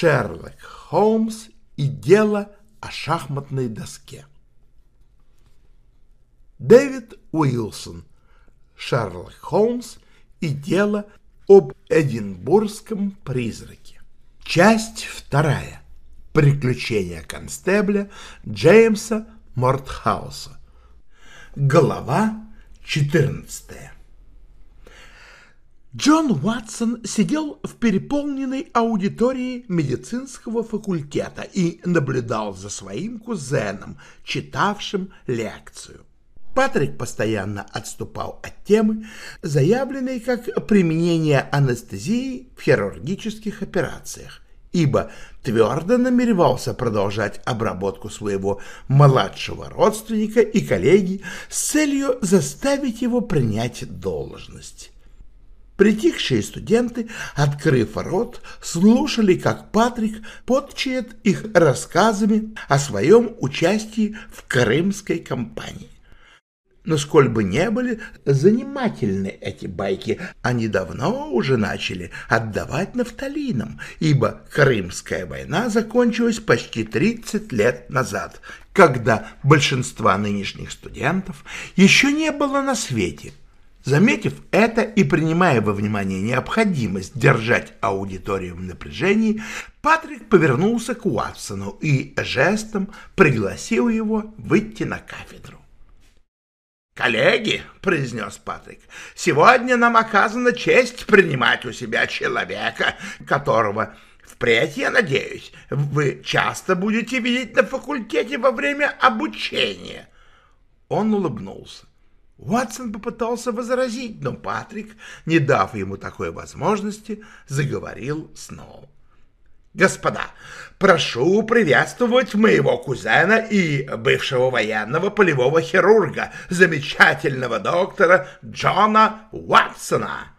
Шерлок Холмс и дело о шахматной доске. Дэвид Уилсон, Шерлок Холмс и дело об Эдинбургском призраке. Часть вторая. Приключения констебля Джеймса Мортхауса. Глава четырнадцатая. Джон Уатсон сидел в переполненной аудитории медицинского факультета и наблюдал за своим кузеном, читавшим лекцию. Патрик постоянно отступал от темы, заявленной как применение анестезии в хирургических операциях, ибо твердо намеревался продолжать обработку своего младшего родственника и коллеги с целью заставить его принять должность. Притихшие студенты, открыв рот, слушали, как Патрик подчает их рассказами о своем участии в крымской кампании. Но сколь бы не были занимательны эти байки, они давно уже начали отдавать нафталинам, ибо Крымская война закончилась почти 30 лет назад, когда большинства нынешних студентов еще не было на свете – Заметив это и принимая во внимание необходимость держать аудиторию в напряжении, Патрик повернулся к Уатсону и жестом пригласил его выйти на кафедру. «Коллеги», — произнес Патрик, — «сегодня нам оказана честь принимать у себя человека, которого впредь, я надеюсь, вы часто будете видеть на факультете во время обучения». Он улыбнулся. Уотсон попытался возразить, но Патрик, не дав ему такой возможности, заговорил снова. «Господа, прошу приветствовать моего кузена и бывшего военного полевого хирурга, замечательного доктора Джона Уатсона!»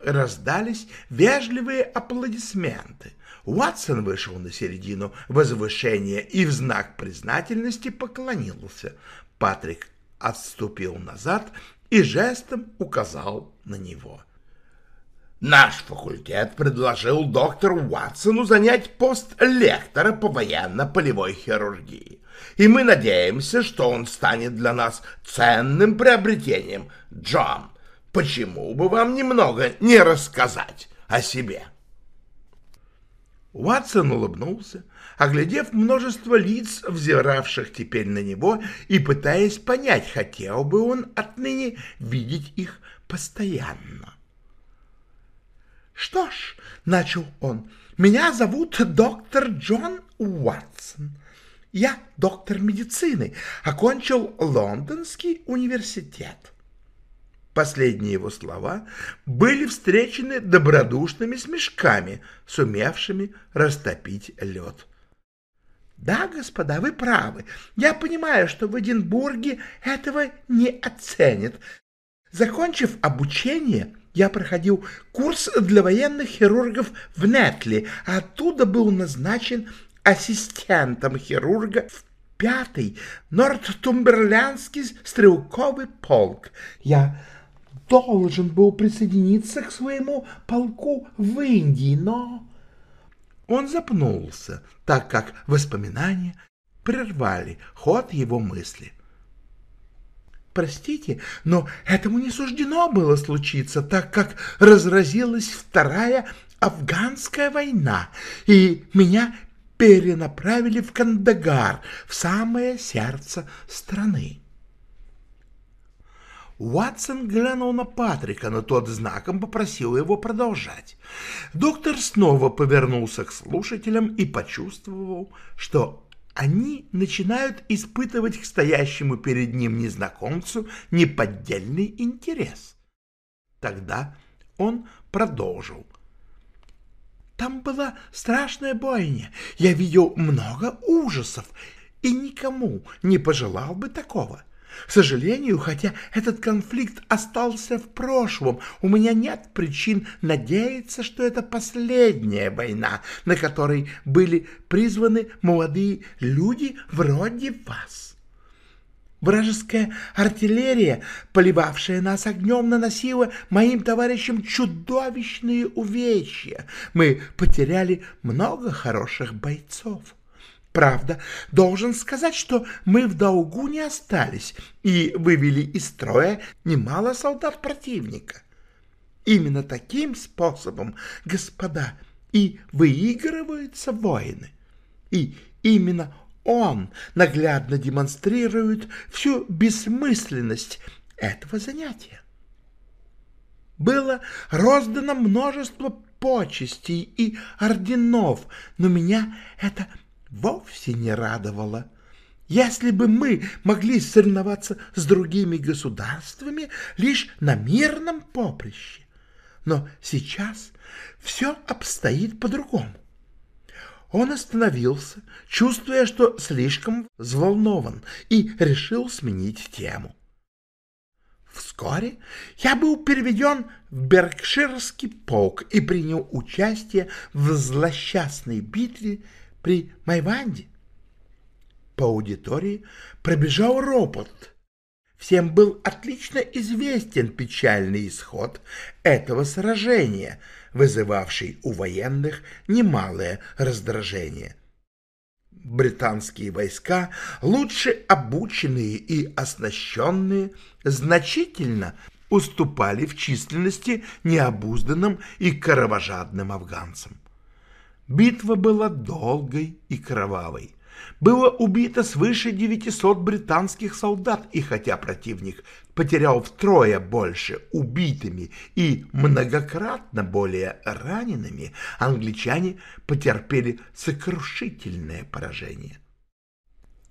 Раздались вежливые аплодисменты. Уатсон вышел на середину возвышения и в знак признательности поклонился. Патрик отступил назад и жестом указал на него. Наш факультет предложил доктору Уатсону занять пост лектора по военно-полевой хирургии, и мы надеемся, что он станет для нас ценным приобретением. Джон, почему бы вам немного не рассказать о себе?» Уатсон улыбнулся, оглядев множество лиц, взиравших теперь на него, и пытаясь понять, хотел бы он отныне видеть их постоянно. «Что ж», — начал он, — «меня зовут доктор Джон Уатсон. Я доктор медицины, окончил Лондонский университет». Последние его слова были встречены добродушными смешками, сумевшими растопить лед. Да, господа, вы правы. Я понимаю, что в Эдинбурге этого не оценят. Закончив обучение, я проходил курс для военных хирургов в Нетли, а оттуда был назначен ассистентом хирурга в пятый Нортумберлянский стрелковый полк. Я должен был присоединиться к своему полку в Индии, но... Он запнулся, так как воспоминания прервали ход его мысли. Простите, но этому не суждено было случиться, так как разразилась вторая афганская война, и меня перенаправили в Кандагар, в самое сердце страны. Уатсон глянул на Патрика, но тот знаком попросил его продолжать. Доктор снова повернулся к слушателям и почувствовал, что они начинают испытывать к стоящему перед ним незнакомцу неподдельный интерес. Тогда он продолжил. Там была страшная бойня. Я видел много ужасов, и никому не пожелал бы такого. К сожалению, хотя этот конфликт остался в прошлом, у меня нет причин надеяться, что это последняя война, на которой были призваны молодые люди вроде вас. Вражеская артиллерия, поливавшая нас огнем, наносила моим товарищам чудовищные увечья. Мы потеряли много хороших бойцов. Правда, должен сказать, что мы в долгу не остались и вывели из строя немало солдат противника. Именно таким способом, господа, и выигрываются войны. И именно он наглядно демонстрирует всю бессмысленность этого занятия. Было роздано множество почестей и орденов, но меня это вовсе не радовало. Если бы мы могли соревноваться с другими государствами лишь на мирном поприще. Но сейчас все обстоит по-другому. Он остановился, чувствуя, что слишком взволнован, и решил сменить тему. Вскоре я был переведен в Беркширский полк и принял участие в злосчастной битве при Майванде. По аудитории пробежал ропот. Всем был отлично известен печальный исход этого сражения, вызывавший у военных немалое раздражение. Британские войска, лучше обученные и оснащенные, значительно уступали в численности необузданным и кровожадным афганцам. Битва была долгой и кровавой. Было убито свыше 900 британских солдат, и хотя противник потерял втрое больше убитыми и многократно более ранеными, англичане потерпели сокрушительное поражение.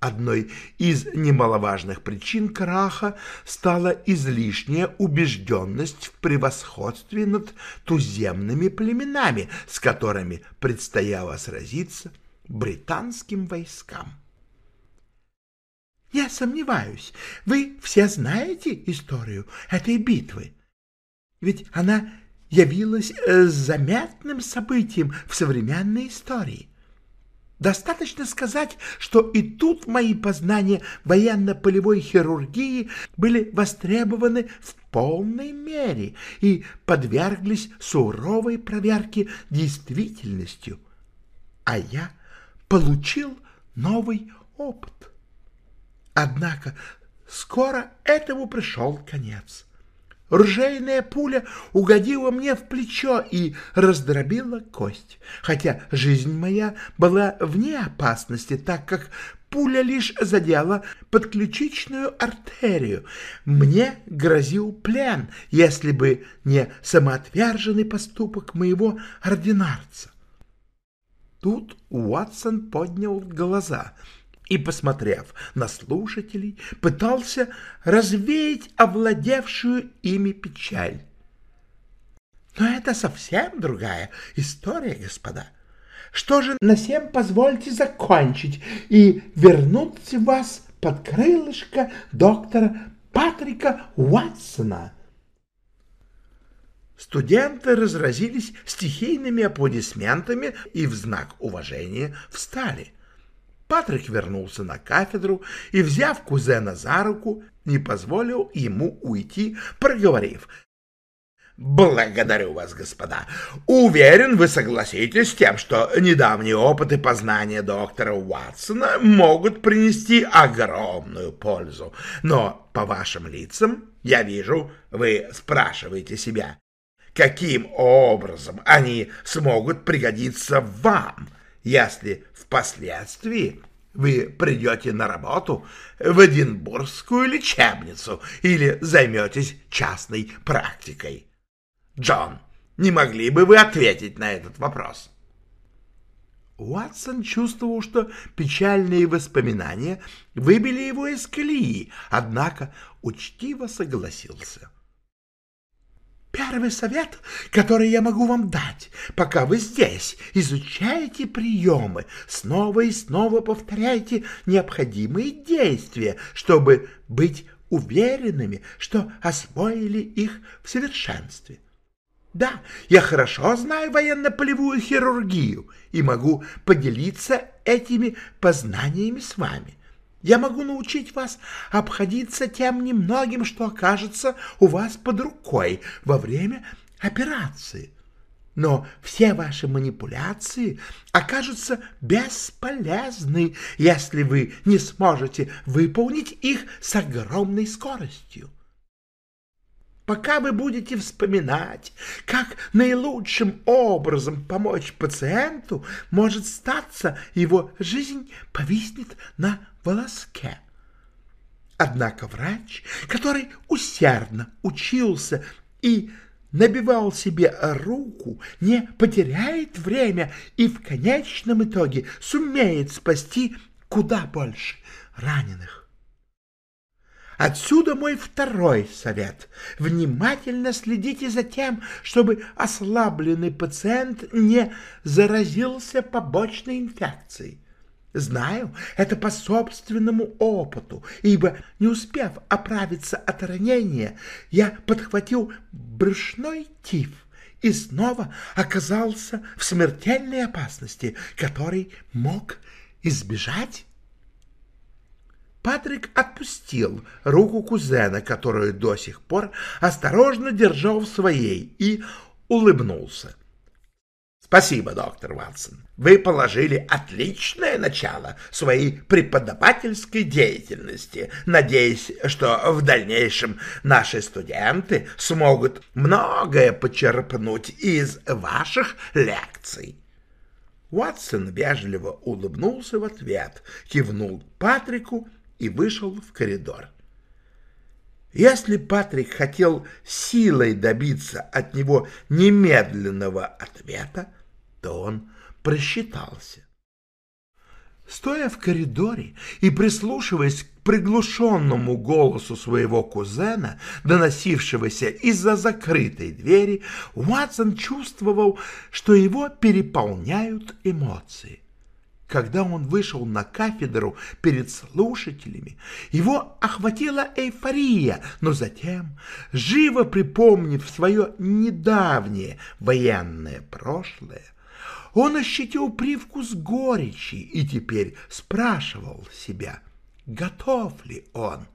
Одной из немаловажных причин краха стала излишняя убежденность в превосходстве над туземными племенами, с которыми предстояло сразиться британским войскам. Я сомневаюсь, вы все знаете историю этой битвы, ведь она явилась э, заметным событием в современной истории. Достаточно сказать, что и тут мои познания военно-полевой хирургии были востребованы в полной мере и подверглись суровой проверке действительностью, а я получил новый опыт. Однако скоро этому пришел конец. Ржейная пуля угодила мне в плечо и раздробила кость, хотя жизнь моя была вне опасности, так как пуля лишь задела подключичную артерию. Мне грозил плен, если бы не самоотверженный поступок моего ординарца. Тут Уотсон поднял глаза — и, посмотрев на слушателей, пытался развеять овладевшую ими печаль. Но это совсем другая история, господа. Что же на всем позвольте закончить и вернуть вас под крылышко доктора Патрика Уатсона? Студенты разразились стихийными аплодисментами и в знак уважения встали. Патрик вернулся на кафедру и, взяв кузена за руку, не позволил ему уйти, проговорив «Благодарю вас, господа. Уверен, вы согласитесь с тем, что недавние опыты познания доктора Уатсона могут принести огромную пользу. Но по вашим лицам, я вижу, вы спрашиваете себя, каким образом они смогут пригодиться вам, если впоследствии вы придете на работу в Эдинбургскую лечебницу или займетесь частной практикой. Джон, не могли бы вы ответить на этот вопрос? Уатсон чувствовал, что печальные воспоминания выбили его из колеи, однако учтиво согласился. Первый совет, который я могу вам дать, пока вы здесь изучаете приемы, снова и снова повторяйте необходимые действия, чтобы быть уверенными, что освоили их в совершенстве. Да, я хорошо знаю военно-полевую хирургию и могу поделиться этими познаниями с вами. Я могу научить вас обходиться тем немногим, что окажется у вас под рукой во время операции. Но все ваши манипуляции окажутся бесполезны, если вы не сможете выполнить их с огромной скоростью. Пока вы будете вспоминать, как наилучшим образом помочь пациенту, может статься, его жизнь повиснет на волоске. Однако врач, который усердно учился и набивал себе руку, не потеряет время и в конечном итоге сумеет спасти куда больше раненых. Отсюда мой второй совет. Внимательно следите за тем, чтобы ослабленный пациент не заразился побочной инфекцией. Знаю это по собственному опыту, ибо, не успев оправиться от ранения, я подхватил брюшной тиф и снова оказался в смертельной опасности, которой мог избежать Патрик отпустил руку кузена, которую до сих пор осторожно держал в своей, и улыбнулся. Спасибо, доктор Ватсон. Вы положили отличное начало своей преподавательской деятельности. Надеюсь, что в дальнейшем наши студенты смогут многое почерпнуть из ваших лекций. Уатсон вежливо улыбнулся в ответ, кивнул Патрику и вышел в коридор. Если Патрик хотел силой добиться от него немедленного ответа, то он просчитался. Стоя в коридоре и прислушиваясь к приглушенному голосу своего кузена, доносившегося из-за закрытой двери, Уатсон чувствовал, что его переполняют эмоции. Когда он вышел на кафедру перед слушателями, его охватила эйфория, но затем, живо припомнив свое недавнее военное прошлое, он ощутил привкус горечи и теперь спрашивал себя, готов ли он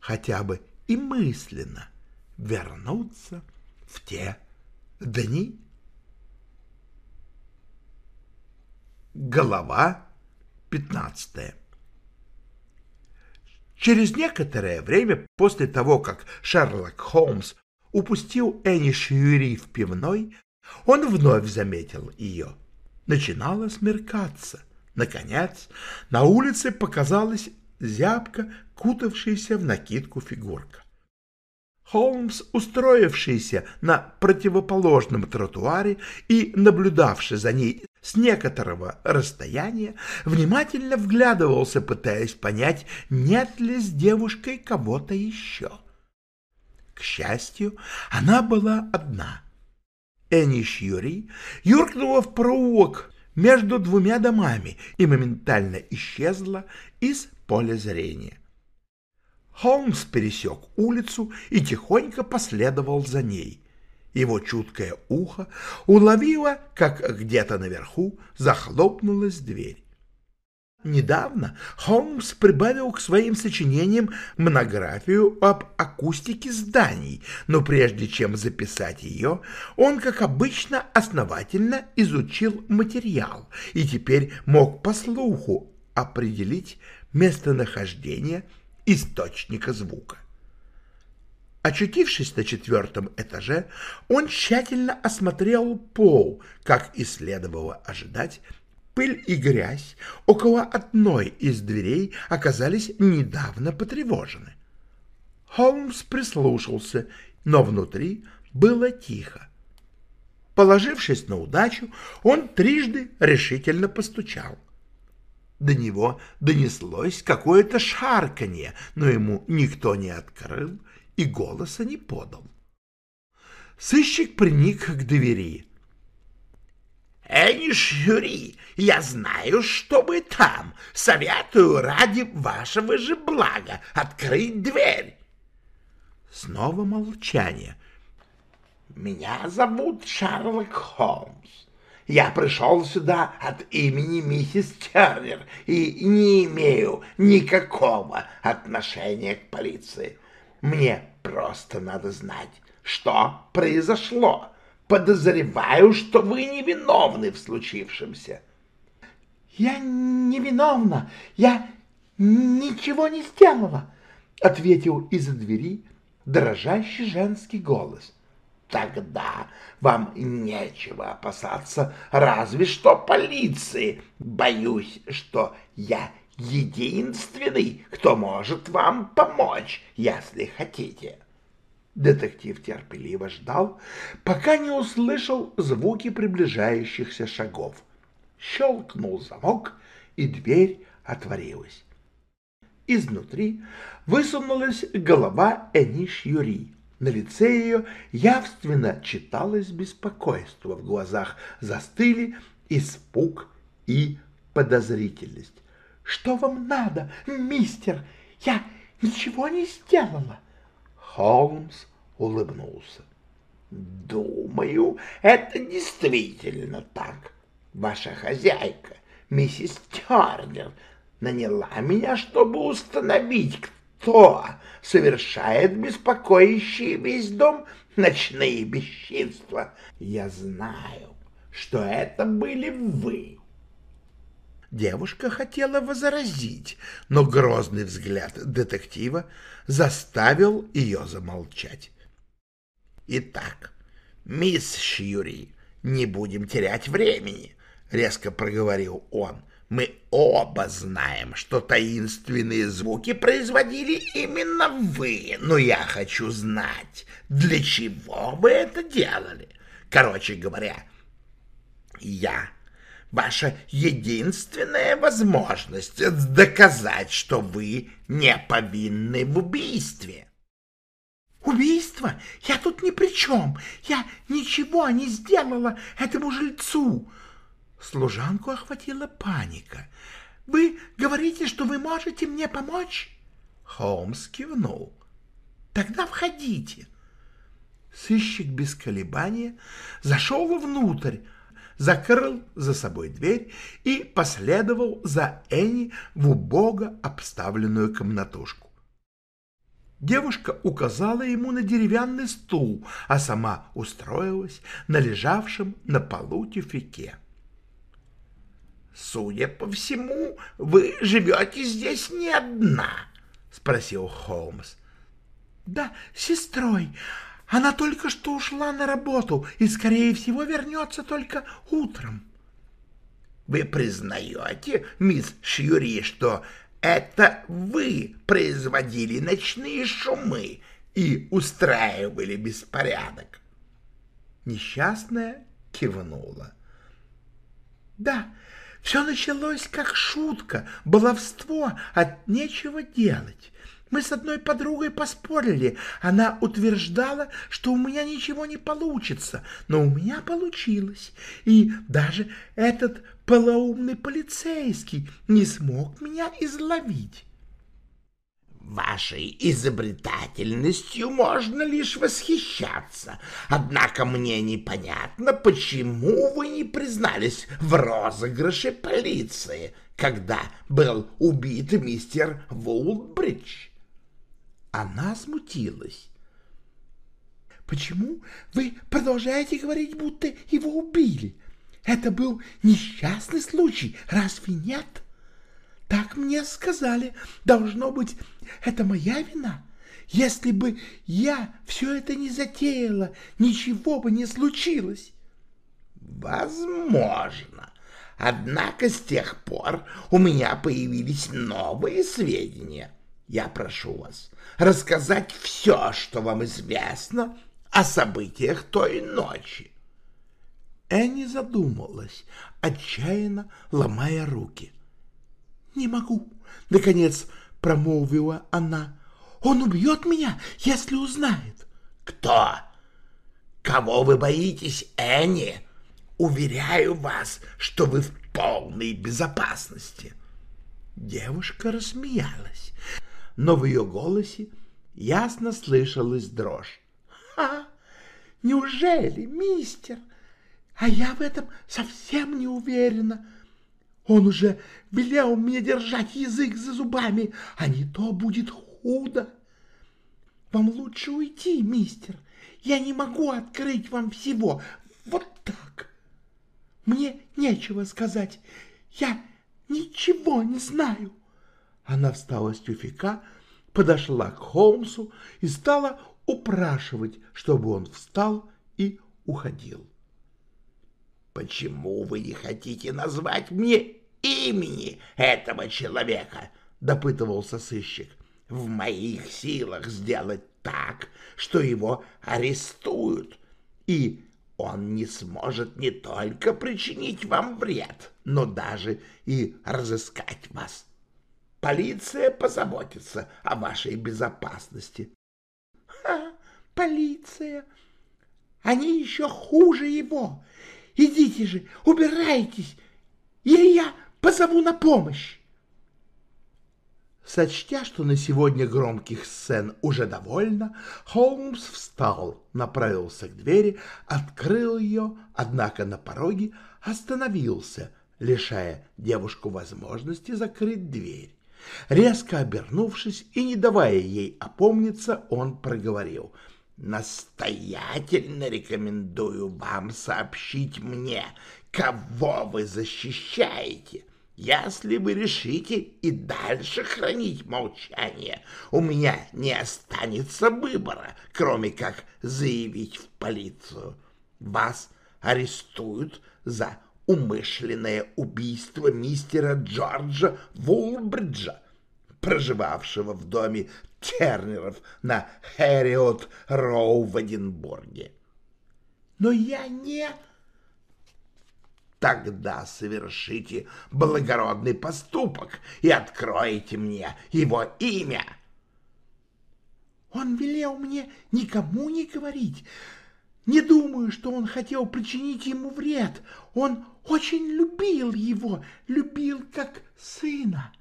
хотя бы и мысленно вернуться в те дни. Голова 15. Через некоторое время после того, как Шерлок Холмс упустил Энни Шьюри в пивной, он вновь заметил ее. Начинало смеркаться. Наконец, на улице показалась зябко кутавшаяся в накидку фигурка. Холмс, устроившийся на противоположном тротуаре и наблюдавший за ней с некоторого расстояния, внимательно вглядывался, пытаясь понять, нет ли с девушкой кого-то еще. К счастью, она была одна. Энни Шьюри юркнула в проулок между двумя домами и моментально исчезла из поля зрения. Холмс пересек улицу и тихонько последовал за ней. Его чуткое ухо уловило, как где-то наверху захлопнулась дверь. Недавно Холмс прибавил к своим сочинениям монографию об акустике зданий, но прежде чем записать ее, он, как обычно, основательно изучил материал и теперь мог по слуху определить местонахождение источника звука. Очутившись на четвертом этаже, он тщательно осмотрел пол, как и следовало ожидать, пыль и грязь около одной из дверей оказались недавно потревожены. Холмс прислушался, но внутри было тихо. Положившись на удачу, он трижды решительно постучал. До него донеслось какое-то шарканье, но ему никто не открыл и голоса не подал. Сыщик приник к двери. «Эниш Юрий, я знаю, что вы там. Советую ради вашего же блага открыть дверь». Снова молчание. «Меня зовут Шерлок Холмс. Я пришел сюда от имени миссис Тернер и не имею никакого отношения к полиции. Мне просто надо знать, что произошло. Подозреваю, что вы невиновны в случившемся. Я невиновна, я ничего не сделала, ответил из-за двери дрожащий женский голос. Тогда вам нечего опасаться, разве что полиции. Боюсь, что я единственный, кто может вам помочь, если хотите. Детектив терпеливо ждал, пока не услышал звуки приближающихся шагов. Щелкнул замок, и дверь отворилась. Изнутри высунулась голова Эниш Юри. На лице ее явственно читалось беспокойство, в глазах застыли испуг и подозрительность. — Что вам надо, мистер? Я ничего не сделала. Холмс улыбнулся. — Думаю, это действительно так. Ваша хозяйка, миссис Тернер, наняла меня, чтобы установить, кто совершает беспокоящие весь дом ночные бесчинства. Я знаю, что это были вы. Девушка хотела возразить, но грозный взгляд детектива заставил ее замолчать. «Итак, мисс Шьюри, не будем терять времени», — резко проговорил он. Мы оба знаем, что таинственные звуки производили именно вы, но я хочу знать, для чего вы это делали. Короче говоря, я ваша единственная возможность доказать, что вы не повинны в убийстве. Убийство? Я тут ни при чем. Я ничего не сделала этому жильцу. Служанку охватила паника. «Вы говорите, что вы можете мне помочь?» Холмс кивнул. «Тогда входите». Сыщик без колебания зашел внутрь, закрыл за собой дверь и последовал за Энни в убого обставленную комнатушку. Девушка указала ему на деревянный стул, а сама устроилась на лежавшем на полу тюфяке. «Судя по всему, вы живете здесь не одна?» — спросил Холмс. «Да, сестрой. Она только что ушла на работу и, скорее всего, вернется только утром». «Вы признаете, мисс Шьюри, что это вы производили ночные шумы и устраивали беспорядок?» Несчастная кивнула. «Да, все началось как шутка, баловство, от нечего делать. Мы с одной подругой поспорили. Она утверждала, что у меня ничего не получится, но у меня получилось. И даже этот полоумный полицейский не смог меня изловить. Вашей изобретательностью можно лишь восхищаться, однако мне непонятно, почему вы не признались в розыгрыше полиции, когда был убит мистер Вулбридж. Она смутилась. «Почему вы продолжаете говорить, будто его убили? Это был несчастный случай, разве нет?» Так мне сказали. Должно быть, это моя вина. Если бы я все это не затеяла, ничего бы не случилось. Возможно. Однако с тех пор у меня появились новые сведения. Я прошу вас рассказать все, что вам известно о событиях той ночи. Энни задумалась, отчаянно ломая руки. «Не могу», — наконец промолвила она. «Он убьет меня, если узнает». «Кто? Кого вы боитесь, Энни? Уверяю вас, что вы в полной безопасности». Девушка рассмеялась, но в ее голосе ясно слышалась дрожь. «Ха! Неужели, мистер? А я в этом совсем не уверена. Он уже велел мне держать язык за зубами, а не то будет худо. Вам лучше уйти, мистер. Я не могу открыть вам всего. Вот так. Мне нечего сказать. Я ничего не знаю. Она встала с тюфика, подошла к Холмсу и стала упрашивать, чтобы он встал и уходил. «Почему вы не хотите назвать мне имени этого человека?» — допытывался сыщик. «В моих силах сделать так, что его арестуют, и он не сможет не только причинить вам вред, но даже и разыскать вас. Полиция позаботится о вашей безопасности. Ха, полиция! Они еще хуже его. Идите же, убирайтесь, и я позову на помощь. Сочтя, что на сегодня громких сцен уже довольно, Холмс встал, направился к двери, открыл ее, однако на пороге остановился, лишая девушку возможности закрыть дверь. Резко обернувшись и не давая ей опомниться, он проговорил. «Настоятельно рекомендую вам сообщить мне, кого вы защищаете. Если вы решите и дальше хранить молчание, у меня не останется выбора, кроме как заявить в полицию. Вас арестуют за умышленное убийство мистера Джорджа Вулбриджа, проживавшего в доме Тернеров на Хэриот-Роу в Эдинбурге. Но я не... Тогда совершите благородный поступок и откройте мне его имя. Он велел мне никому не говорить, не думаю, что он хотел причинить ему вред. Он очень любил его, любил как сына.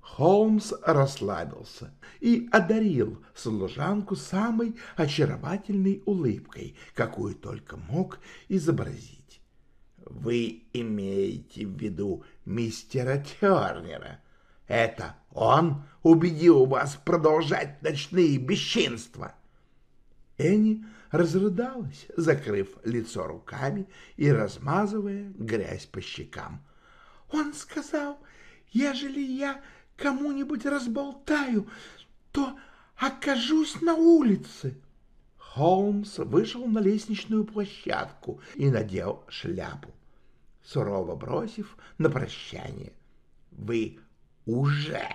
Холмс расслабился и одарил служанку самой очаровательной улыбкой, какую только мог изобразить. «Вы имеете в виду мистера Тернера? Это он убедил вас продолжать ночные бесчинства?» Энни разрыдалась, закрыв лицо руками и размазывая грязь по щекам. «Он сказал, ежели я кому-нибудь разболтаю, то окажусь на улице». Холмс вышел на лестничную площадку и надел шляпу, сурово бросив на прощание. «Вы уже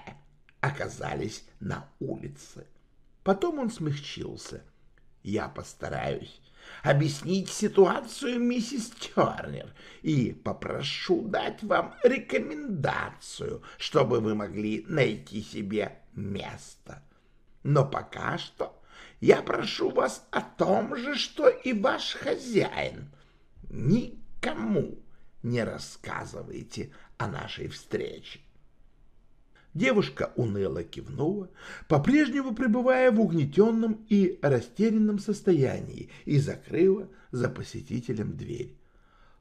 оказались на улице». Потом он смягчился — я постараюсь объяснить ситуацию миссис Тернер и попрошу дать вам рекомендацию, чтобы вы могли найти себе место. Но пока что я прошу вас о том же, что и ваш хозяин. Никому не рассказывайте о нашей встрече. Девушка уныло кивнула, по-прежнему пребывая в угнетенном и растерянном состоянии, и закрыла за посетителем дверь.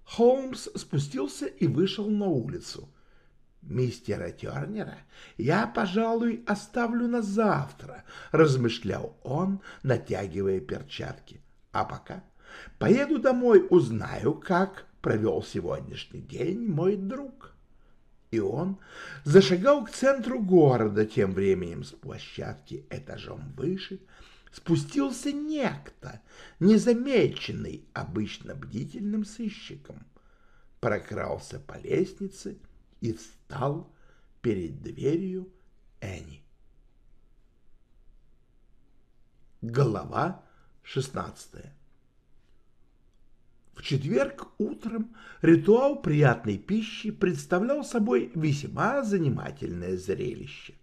Холмс спустился и вышел на улицу. «Мистера Тернера я, пожалуй, оставлю на завтра», — размышлял он, натягивая перчатки. «А пока поеду домой, узнаю, как провел сегодняшний день мой друг» и он зашагал к центру города, тем временем с площадки этажом выше спустился некто, незамеченный обычно бдительным сыщиком, прокрался по лестнице и встал перед дверью Энни. Глава шестнадцатая В четверг утром ритуал приятной пищи представлял собой весьма занимательное зрелище.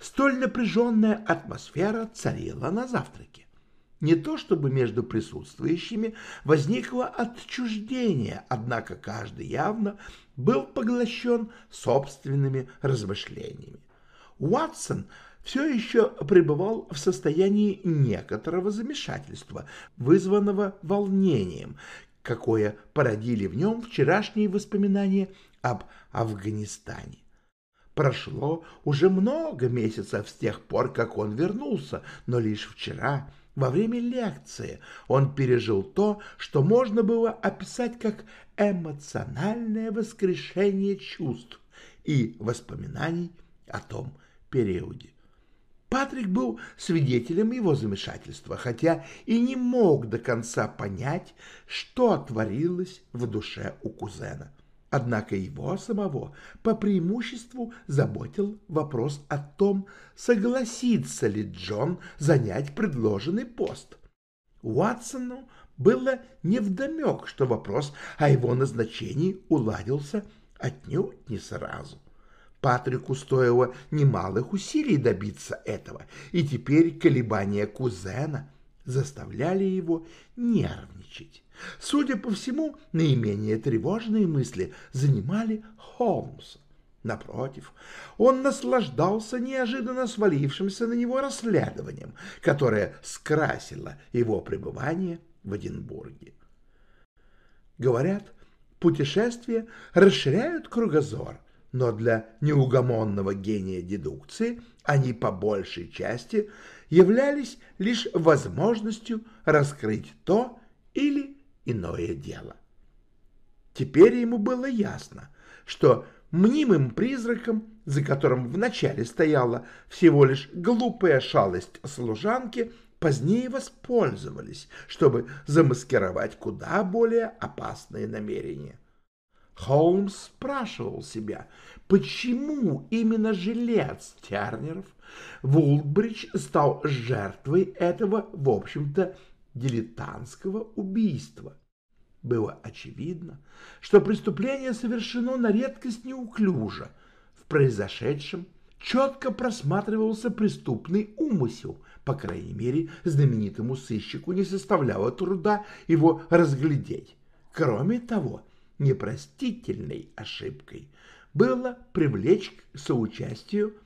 Столь напряженная атмосфера царила на завтраке. Не то чтобы между присутствующими возникло отчуждение, однако каждый явно был поглощен собственными размышлениями. Уатсон все еще пребывал в состоянии некоторого замешательства, вызванного волнением, какое породили в нем вчерашние воспоминания об Афганистане. Прошло уже много месяцев с тех пор, как он вернулся, но лишь вчера, во время лекции, он пережил то, что можно было описать как эмоциональное воскрешение чувств и воспоминаний о том периоде. Патрик был свидетелем его замешательства, хотя и не мог до конца понять, что творилось в душе у кузена. Однако его самого по преимуществу заботил вопрос о том, согласится ли Джон занять предложенный пост. Уатсону было невдомек, что вопрос о его назначении уладился отнюдь не сразу. Патрику стоило немалых усилий добиться этого, и теперь колебания кузена заставляли его нервничать. Судя по всему, наименее тревожные мысли занимали Холмса. Напротив, он наслаждался неожиданно свалившимся на него расследованием, которое скрасило его пребывание в Эдинбурге. Говорят, путешествия расширяют кругозор, но для неугомонного гения дедукции они по большей части являлись лишь возможностью раскрыть то или иное дело. Теперь ему было ясно, что мнимым призраком, за которым вначале стояла всего лишь глупая шалость служанки, позднее воспользовались, чтобы замаскировать куда более опасные намерения. Холмс спрашивал себя, почему именно жилец Тернеров Вулбридж стал жертвой этого, в общем-то, дилетантского убийства. Было очевидно, что преступление совершено на редкость неуклюже. В произошедшем четко просматривался преступный умысел, по крайней мере, знаменитому сыщику не составляло труда его разглядеть. Кроме того, непростительной ошибкой было привлечь к соучастию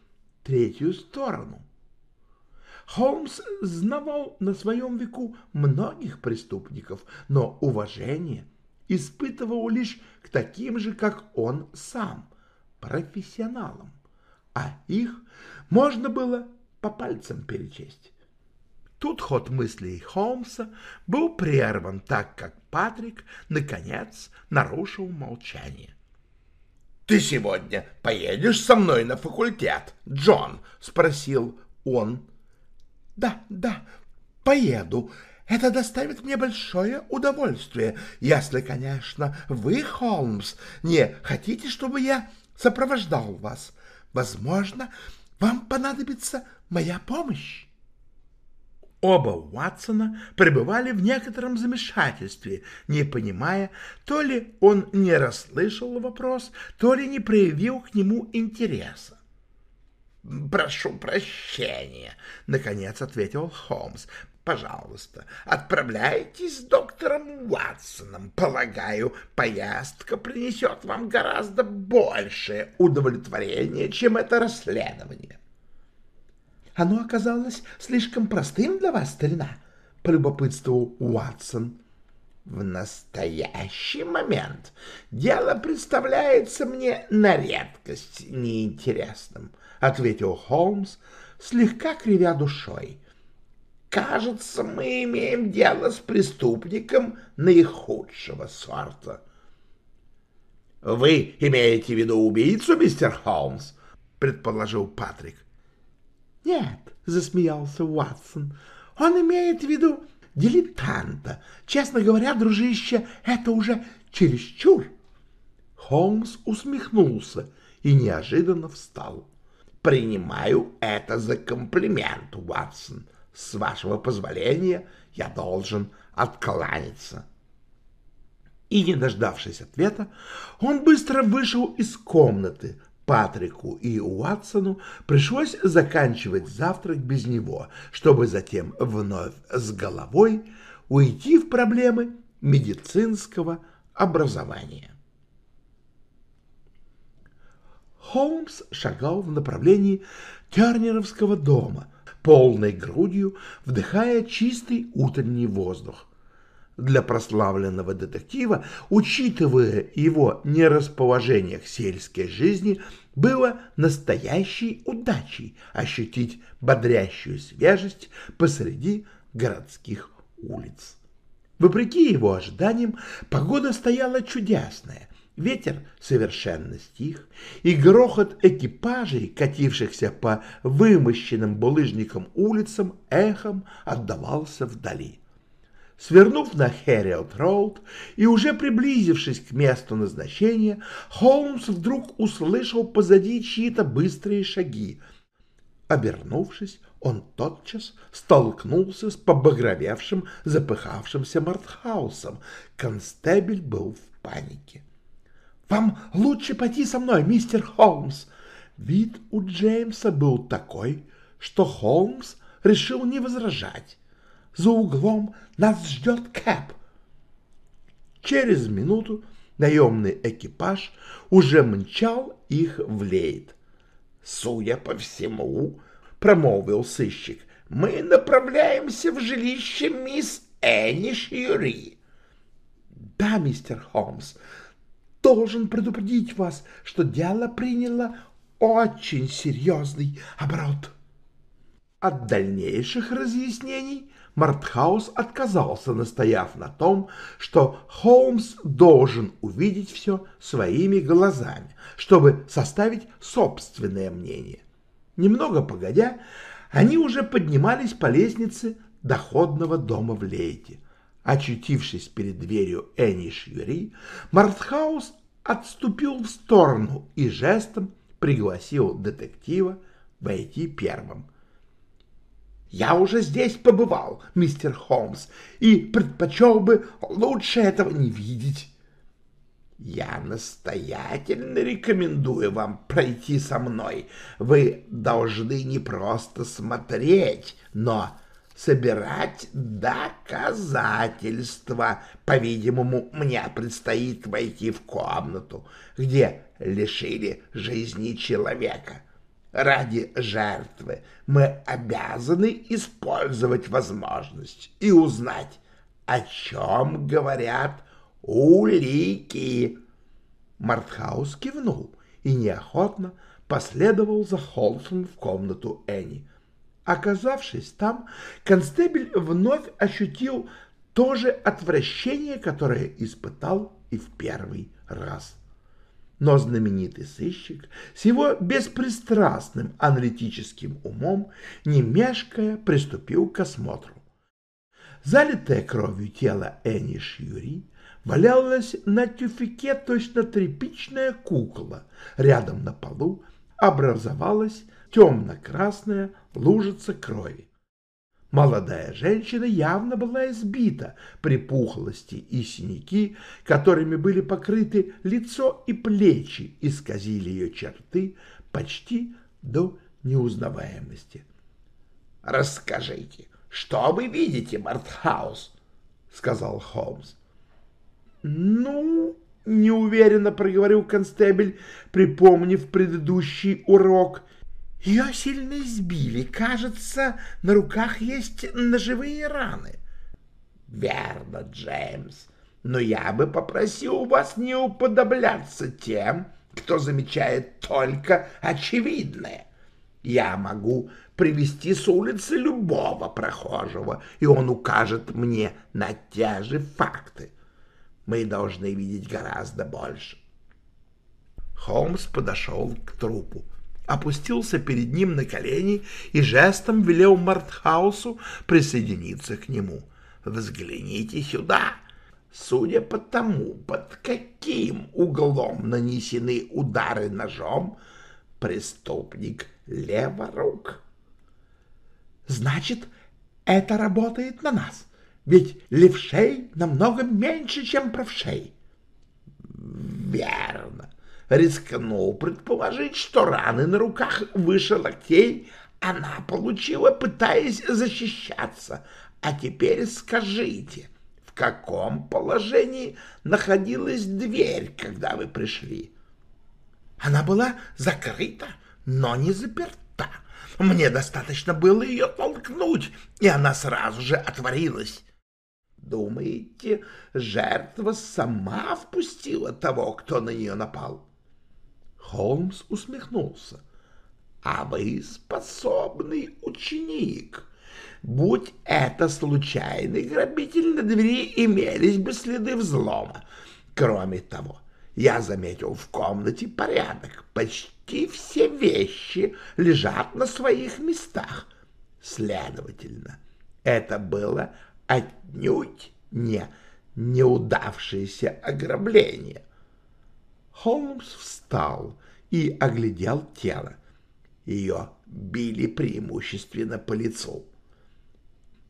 третью сторону – Холмс знавал на своем веку многих преступников, но уважение испытывал лишь к таким же, как он сам, профессионалам, а их можно было по пальцам перечесть. Тут ход мыслей Холмса был прерван, так как Патрик, наконец, нарушил молчание. — Ты сегодня поедешь со мной на факультет, Джон? — спросил он. Да, да, поеду. Это доставит мне большое удовольствие, если, конечно, вы, Холмс, не хотите, чтобы я сопровождал вас. Возможно, вам понадобится моя помощь. Оба Уатсона пребывали в некотором замешательстве, не понимая, то ли он не расслышал вопрос, то ли не проявил к нему интереса. «Прошу прощения», — наконец ответил Холмс. «Пожалуйста, отправляйтесь с доктором Уатсоном. Полагаю, поездка принесет вам гораздо большее удовлетворение, чем это расследование». «Оно оказалось слишком простым для вас, старина?» — полюбопытствовал Уатсон. В настоящий момент дело представляется мне на редкость неинтересным, — ответил Холмс, слегка кривя душой. Кажется, мы имеем дело с преступником наихудшего сорта. — Вы имеете в виду убийцу, мистер Холмс? — предположил Патрик. — Нет, — засмеялся Уатсон, — он имеет в виду дилетанта. Честно говоря, дружище, это уже чересчур. Холмс усмехнулся и неожиданно встал. «Принимаю это за комплимент, Уатсон. С вашего позволения я должен откланяться». И, не дождавшись ответа, он быстро вышел из комнаты. Патрику и Уатсону пришлось заканчивать завтрак без него, чтобы затем вновь с головой уйти в проблемы медицинского образования. Холмс шагал в направлении Тернеровского дома, полной грудью вдыхая чистый утренний воздух. Для прославленного детектива, учитывая его нерасположение к сельской жизни, было настоящей удачей ощутить бодрящую свежесть посреди городских улиц. Вопреки его ожиданиям, погода стояла чудесная, Ветер совершенно стих, и грохот экипажей, катившихся по вымощенным булыжником улицам, эхом отдавался вдали. Свернув на Хэриот-Роуд и уже приблизившись к месту назначения, Холмс вдруг услышал позади чьи-то быстрые шаги. Обернувшись, он тотчас столкнулся с побагровевшим, запыхавшимся Мартхаусом. Констебель был в панике. Вам лучше пойти со мной, мистер Холмс. Вид у Джеймса был такой, что Холмс решил не возражать. За углом нас ждет Кэп. Через минуту наемный экипаж уже мчал их в Лейд. «Судя по всему, — промолвил сыщик, — мы направляемся в жилище мисс Энни Шьюри». «Да, мистер Холмс, должен предупредить вас, что дело приняло очень серьезный оборот. От дальнейших разъяснений Мартхаус отказался, настояв на том, что Холмс должен увидеть все своими глазами, чтобы составить собственное мнение. Немного погодя, они уже поднимались по лестнице доходного дома в Лейте. Очутившись перед дверью Энни Шьюри, Мартхаус отступил в сторону и жестом пригласил детектива войти первым. «Я уже здесь побывал, мистер Холмс, и предпочел бы лучше этого не видеть». «Я настоятельно рекомендую вам пройти со мной. Вы должны не просто смотреть, но собирать доказательства. По-видимому, мне предстоит войти в комнату, где лишили жизни человека. Ради жертвы мы обязаны использовать возможность и узнать, о чем говорят улики. Мартхаус кивнул и неохотно последовал за Холмсом в комнату Энни. Оказавшись там, констебель вновь ощутил то же отвращение, которое испытал и в первый раз. Но знаменитый сыщик с его беспристрастным аналитическим умом, не мешкая, приступил к осмотру. Залитое кровью тело Энни Шьюри валялось на тюфике точно тряпичная кукла. Рядом на полу образовалась темно-красная лужица крови. Молодая женщина явно была избита, припухлости и синяки, которыми были покрыты лицо и плечи, исказили ее черты почти до неузнаваемости. — Расскажите, что вы видите, Мартхаус? — сказал Холмс. — Ну, — неуверенно проговорил констебель, припомнив предыдущий урок — ее сильно избили. Кажется, на руках есть ножевые раны. — Верно, Джеймс, но я бы попросил вас не уподобляться тем, кто замечает только очевидное. Я могу привести с улицы любого прохожего, и он укажет мне на те же факты. Мы должны видеть гораздо больше. Холмс подошел к трупу опустился перед ним на колени и жестом велел Мартхаусу присоединиться к нему. «Взгляните сюда!» Судя по тому, под каким углом нанесены удары ножом, преступник леворук. «Значит, это работает на нас, ведь левшей намного меньше, чем правшей», Верно. Рискнул предположить, что раны на руках выше локтей она получила, пытаясь защищаться. А теперь скажите, в каком положении находилась дверь, когда вы пришли? Она была закрыта, но не заперта. Мне достаточно было ее толкнуть, и она сразу же отворилась. Думаете, жертва сама впустила того, кто на нее напал? Холмс усмехнулся. А вы способный ученик. Будь это случайный грабитель, на двери имелись бы следы взлома. Кроме того, я заметил в комнате порядок. Почти все вещи лежат на своих местах. Следовательно, это было отнюдь не неудавшееся ограбление. Холмс встал и оглядел тело. Ее били преимущественно по лицу.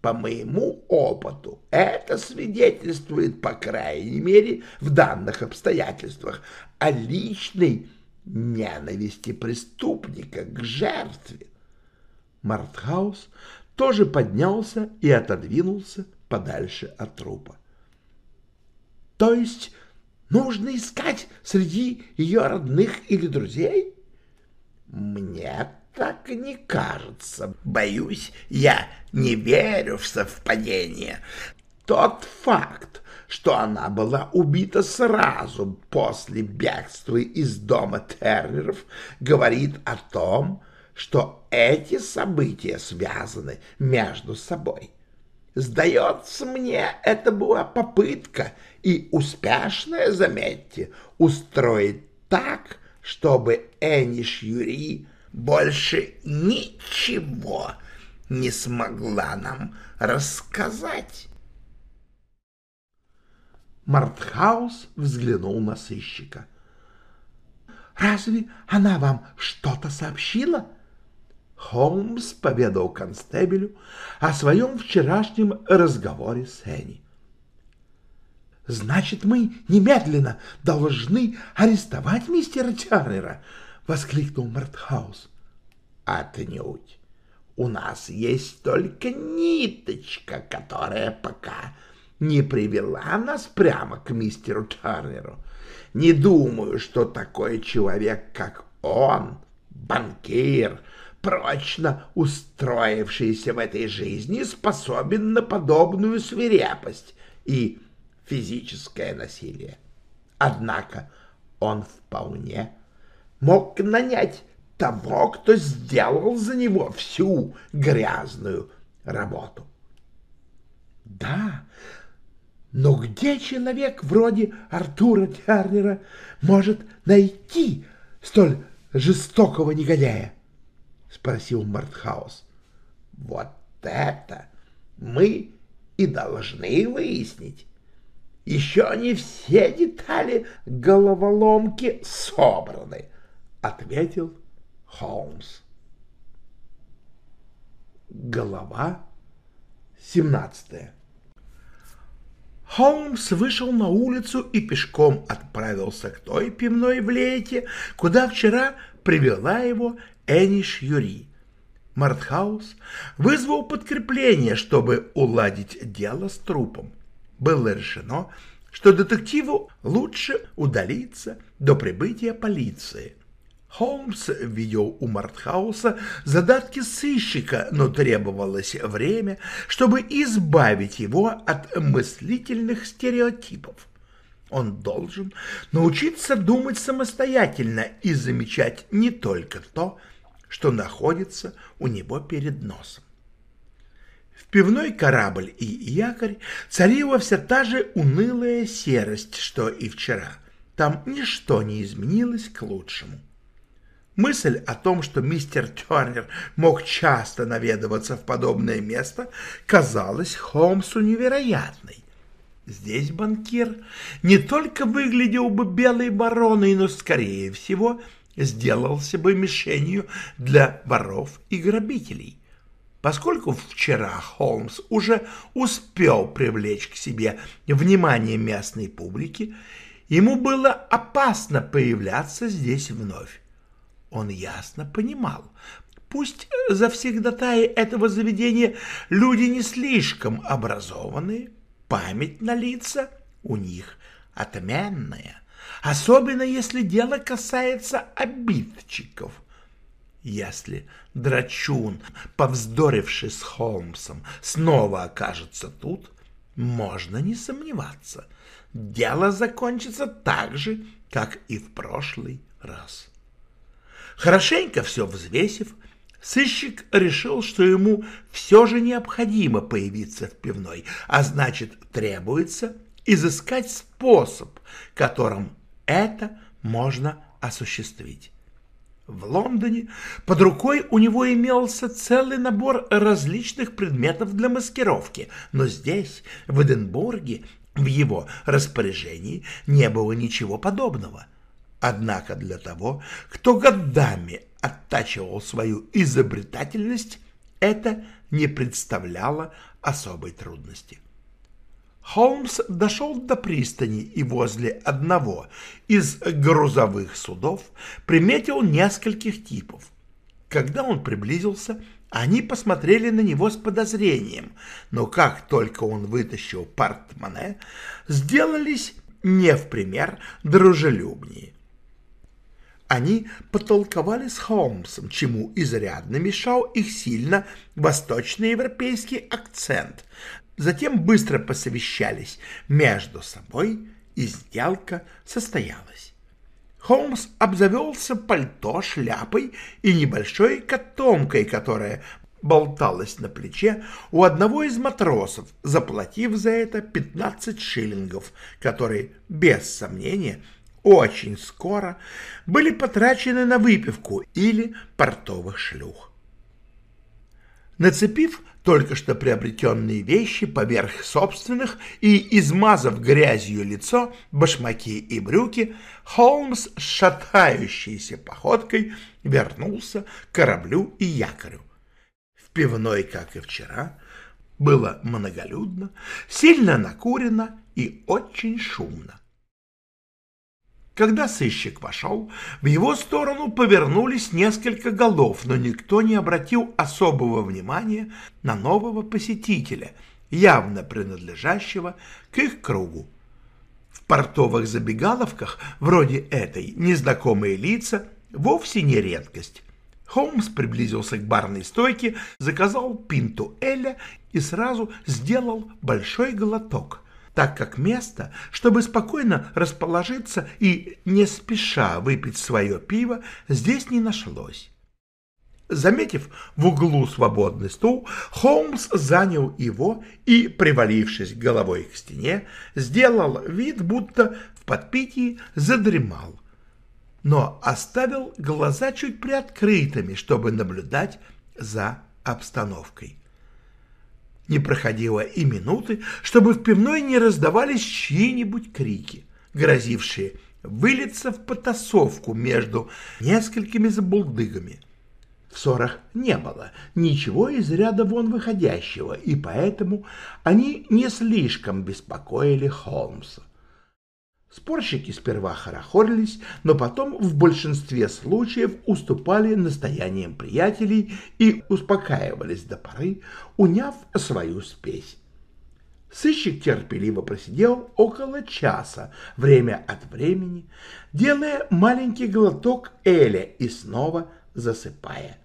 По моему опыту, это свидетельствует, по крайней мере, в данных обстоятельствах, о личной ненависти преступника к жертве. Мартхаус тоже поднялся и отодвинулся подальше от трупа. — То есть нужно искать среди ее родных или друзей? — Мне так не кажется. Боюсь, я не верю в совпадение. Тот факт, что она была убита сразу после бегства из дома Тернеров, говорит о том, что эти события связаны между собой. Сдается мне, это была попытка, и успешная, заметьте, устроить так, чтобы Эниш Юрий больше ничего не смогла нам рассказать. Мартхаус взглянул на сыщика. «Разве она вам что-то сообщила?» Холмс поведал констебелю о своем вчерашнем разговоре с Энни. «Значит, мы немедленно должны арестовать мистера Тернера!» — воскликнул Мартхаус. «Отнюдь! У нас есть только ниточка, которая пока не привела нас прямо к мистеру Тернеру. Не думаю, что такой человек, как он, банкир, прочно устроившийся в этой жизни, способен на подобную свирепость и физическое насилие. Однако он вполне мог нанять того, кто сделал за него всю грязную работу. Да, но где человек вроде Артура Тернера может найти столь жестокого негодяя? — спросил Мартхаус. — Вот это мы и должны выяснить. Еще не все детали головоломки собраны, — ответил Холмс. Голова семнадцатая Холмс вышел на улицу и пешком отправился к той пивной в куда вчера привела его Эниш Юри. Мартхаус вызвал подкрепление, чтобы уладить дело с трупом было решено, что детективу лучше удалиться до прибытия полиции. Холмс видел у Мартхауса задатки сыщика, но требовалось время, чтобы избавить его от мыслительных стереотипов. Он должен научиться думать самостоятельно и замечать не только то, что находится у него перед носом пивной корабль и якорь царила вся та же унылая серость, что и вчера. Там ничто не изменилось к лучшему. Мысль о том, что мистер Тернер мог часто наведываться в подобное место, казалась Холмсу невероятной. Здесь банкир не только выглядел бы белой вороной, но, скорее всего, сделался бы мишенью для воров и грабителей. Поскольку вчера Холмс уже успел привлечь к себе внимание местной публики, ему было опасно появляться здесь вновь. Он ясно понимал, пусть завсегдатаи этого заведения люди не слишком образованные, память на лица у них отменная, особенно если дело касается обидчиков. Если Драчун, повздоривший с Холмсом, снова окажется тут, можно не сомневаться, дело закончится так же, как и в прошлый раз. Хорошенько все взвесив, сыщик решил, что ему все же необходимо появиться в пивной, а значит, требуется изыскать способ, которым это можно осуществить. В Лондоне под рукой у него имелся целый набор различных предметов для маскировки, но здесь, в Эдинбурге, в его распоряжении не было ничего подобного. Однако для того, кто годами оттачивал свою изобретательность, это не представляло особой трудности. Холмс дошел до пристани и возле одного из грузовых судов приметил нескольких типов. Когда он приблизился, они посмотрели на него с подозрением, но как только он вытащил портмоне, сделались не в пример дружелюбнее. Они потолковали с Холмсом, чему изрядно мешал их сильно восточноевропейский акцент, затем быстро посовещались между собой, и сделка состоялась. Холмс обзавелся пальто, шляпой и небольшой котомкой, которая болталась на плече у одного из матросов, заплатив за это 15 шиллингов, которые, без сомнения, очень скоро были потрачены на выпивку или портовых шлюх. Нацепив только что приобретенные вещи поверх собственных и, измазав грязью лицо, башмаки и брюки, Холмс с шатающейся походкой вернулся к кораблю и якорю. В пивной, как и вчера, было многолюдно, сильно накурено и очень шумно. Когда сыщик вошел, в его сторону повернулись несколько голов, но никто не обратил особого внимания на нового посетителя, явно принадлежащего к их кругу. В портовых забегаловках вроде этой незнакомые лица вовсе не редкость. Холмс приблизился к барной стойке, заказал пинту Эля и сразу сделал большой глоток так как место, чтобы спокойно расположиться и не спеша выпить свое пиво, здесь не нашлось. Заметив в углу свободный стул, Холмс занял его и, привалившись головой к стене, сделал вид, будто в подпитии задремал, но оставил глаза чуть приоткрытыми, чтобы наблюдать за обстановкой. Не проходило и минуты, чтобы в пивной не раздавались чьи-нибудь крики, грозившие вылиться в потасовку между несколькими забулдыгами. В ссорах не было ничего из ряда вон выходящего, и поэтому они не слишком беспокоили Холмса. Спорщики сперва хорохорились, но потом в большинстве случаев уступали настояниям приятелей и успокаивались до поры, уняв свою спесь. Сыщик терпеливо просидел около часа, время от времени, делая маленький глоток Эля и снова засыпая.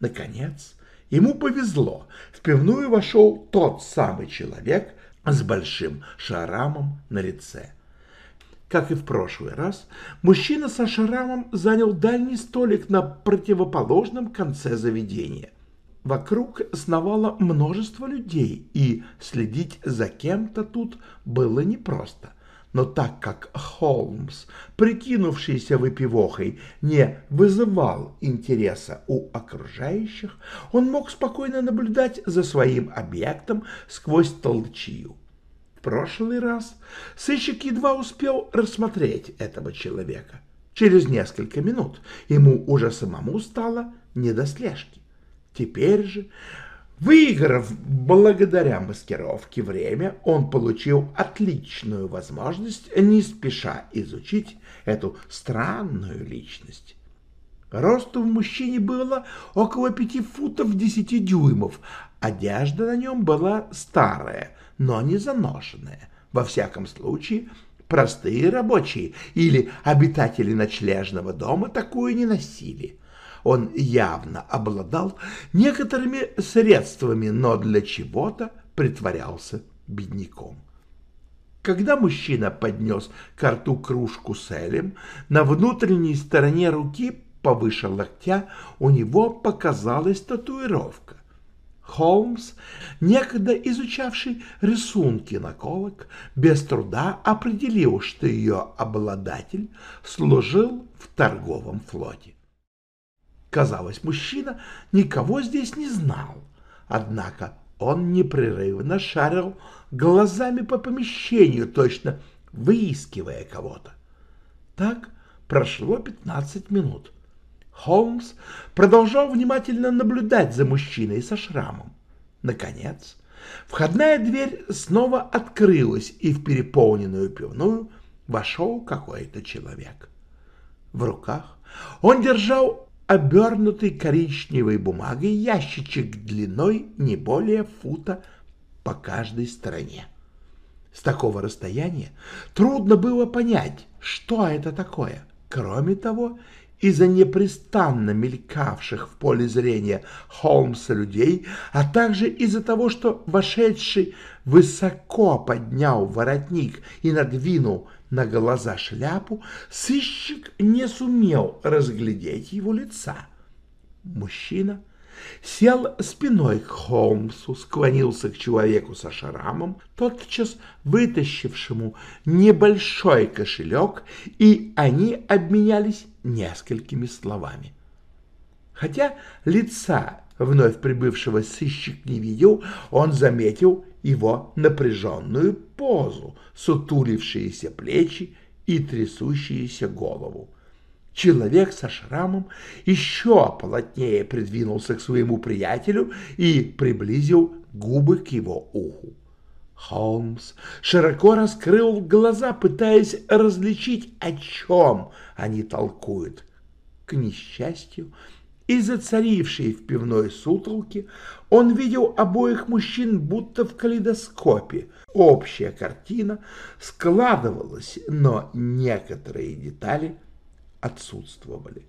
Наконец, ему повезло. В пивную вошел тот самый человек с большим шарамом на лице. Как и в прошлый раз, мужчина со шрамом занял дальний столик на противоположном конце заведения. Вокруг сновало множество людей, и следить за кем-то тут было непросто. Но так как Холмс, прикинувшийся выпивохой, не вызывал интереса у окружающих, он мог спокойно наблюдать за своим объектом сквозь толчью прошлый раз сыщик едва успел рассмотреть этого человека. Через несколько минут ему уже самому стало не до слежки. Теперь же Выиграв благодаря маскировке время, он получил отличную возможность не спеша изучить эту странную личность. Росту в мужчине было около пяти футов десяти дюймов. Одежда на нем была старая, но не заношенная. Во всяком случае, простые рабочие или обитатели ночлежного дома такую не носили. Он явно обладал некоторыми средствами, но для чего-то притворялся бедняком. Когда мужчина поднес к рту кружку с элем, на внутренней стороне руки повыше локтя у него показалась татуировка. Холмс, некогда изучавший рисунки наколок, без труда определил, что ее обладатель служил в торговом флоте. Казалось, мужчина никого здесь не знал, однако он непрерывно шарил глазами по помещению, точно выискивая кого-то. Так прошло пятнадцать минут. Холмс продолжал внимательно наблюдать за мужчиной со шрамом. Наконец, входная дверь снова открылась, и в переполненную пивную вошел какой-то человек. В руках он держал обернутый коричневой бумагой ящичек длиной не более фута по каждой стороне. С такого расстояния трудно было понять, что это такое. Кроме того, из-за непрестанно мелькавших в поле зрения Холмса людей, а также из-за того, что вошедший высоко поднял воротник и надвинул на глаза шляпу, сыщик не сумел разглядеть его лица. Мужчина сел спиной к Холмсу, склонился к человеку со шрамом, тотчас вытащившему небольшой кошелек, и они обменялись несколькими словами. Хотя лица вновь прибывшего сыщик не видел, он заметил его напряженную позу, сутулившиеся плечи и трясущиеся голову. Человек со шрамом еще плотнее придвинулся к своему приятелю и приблизил губы к его уху. Холмс широко раскрыл глаза, пытаясь различить, о чем они толкуют. К несчастью, из-за царившей в пивной сутолки он видел обоих мужчин будто в калейдоскопе. Общая картина складывалась, но некоторые детали отсутствовали.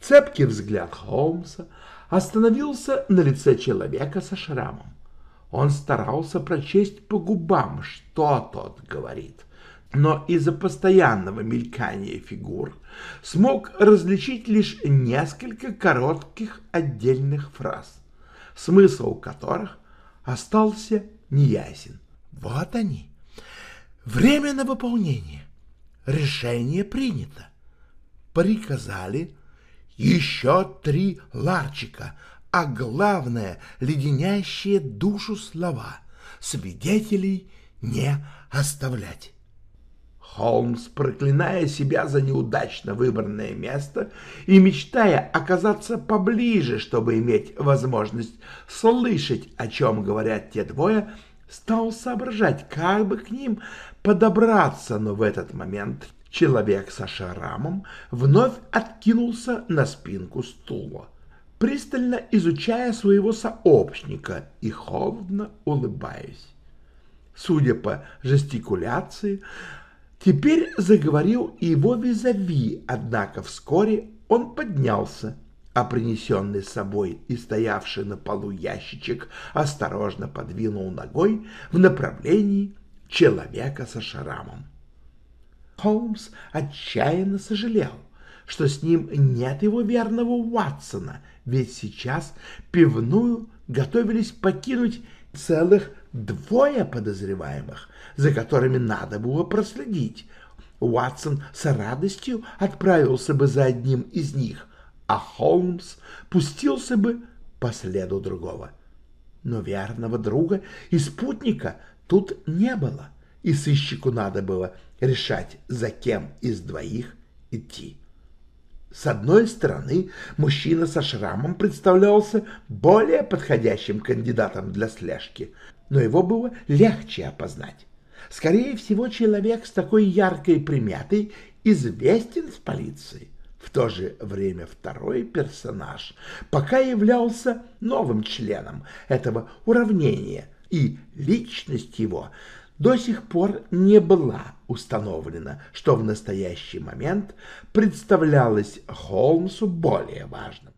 Цепкий взгляд Холмса остановился на лице человека со шрамом. Он старался прочесть по губам, что тот говорит но из-за постоянного мелькания фигур смог различить лишь несколько коротких отдельных фраз, смысл которых остался неясен. Вот они. Время на выполнение. Решение принято. Приказали еще три ларчика, а главное — леденящие душу слова. Свидетелей не оставлять. Холмс, проклиная себя за неудачно выбранное место и мечтая оказаться поближе, чтобы иметь возможность слышать, о чем говорят те двое, стал соображать, как бы к ним подобраться, но в этот момент человек со шрамом вновь откинулся на спинку стула, пристально изучая своего сообщника и холодно улыбаясь. Судя по жестикуляции, Теперь заговорил и его визави, однако вскоре он поднялся, а принесенный с собой и стоявший на полу ящичек осторожно подвинул ногой в направлении человека со шрамом. Холмс отчаянно сожалел, что с ним нет его верного Уатсона, ведь сейчас пивную готовились покинуть целых двое подозреваемых, за которыми надо было проследить. Уатсон с радостью отправился бы за одним из них, а Холмс пустился бы по следу другого. Но верного друга и спутника тут не было, и сыщику надо было решать, за кем из двоих идти. С одной стороны, мужчина со шрамом представлялся более подходящим кандидатом для слежки, но его было легче опознать. Скорее всего, человек с такой яркой примятой известен в полиции. В то же время второй персонаж пока являлся новым членом этого уравнения, и личность его до сих пор не была установлена, что в настоящий момент представлялось Холмсу более важным.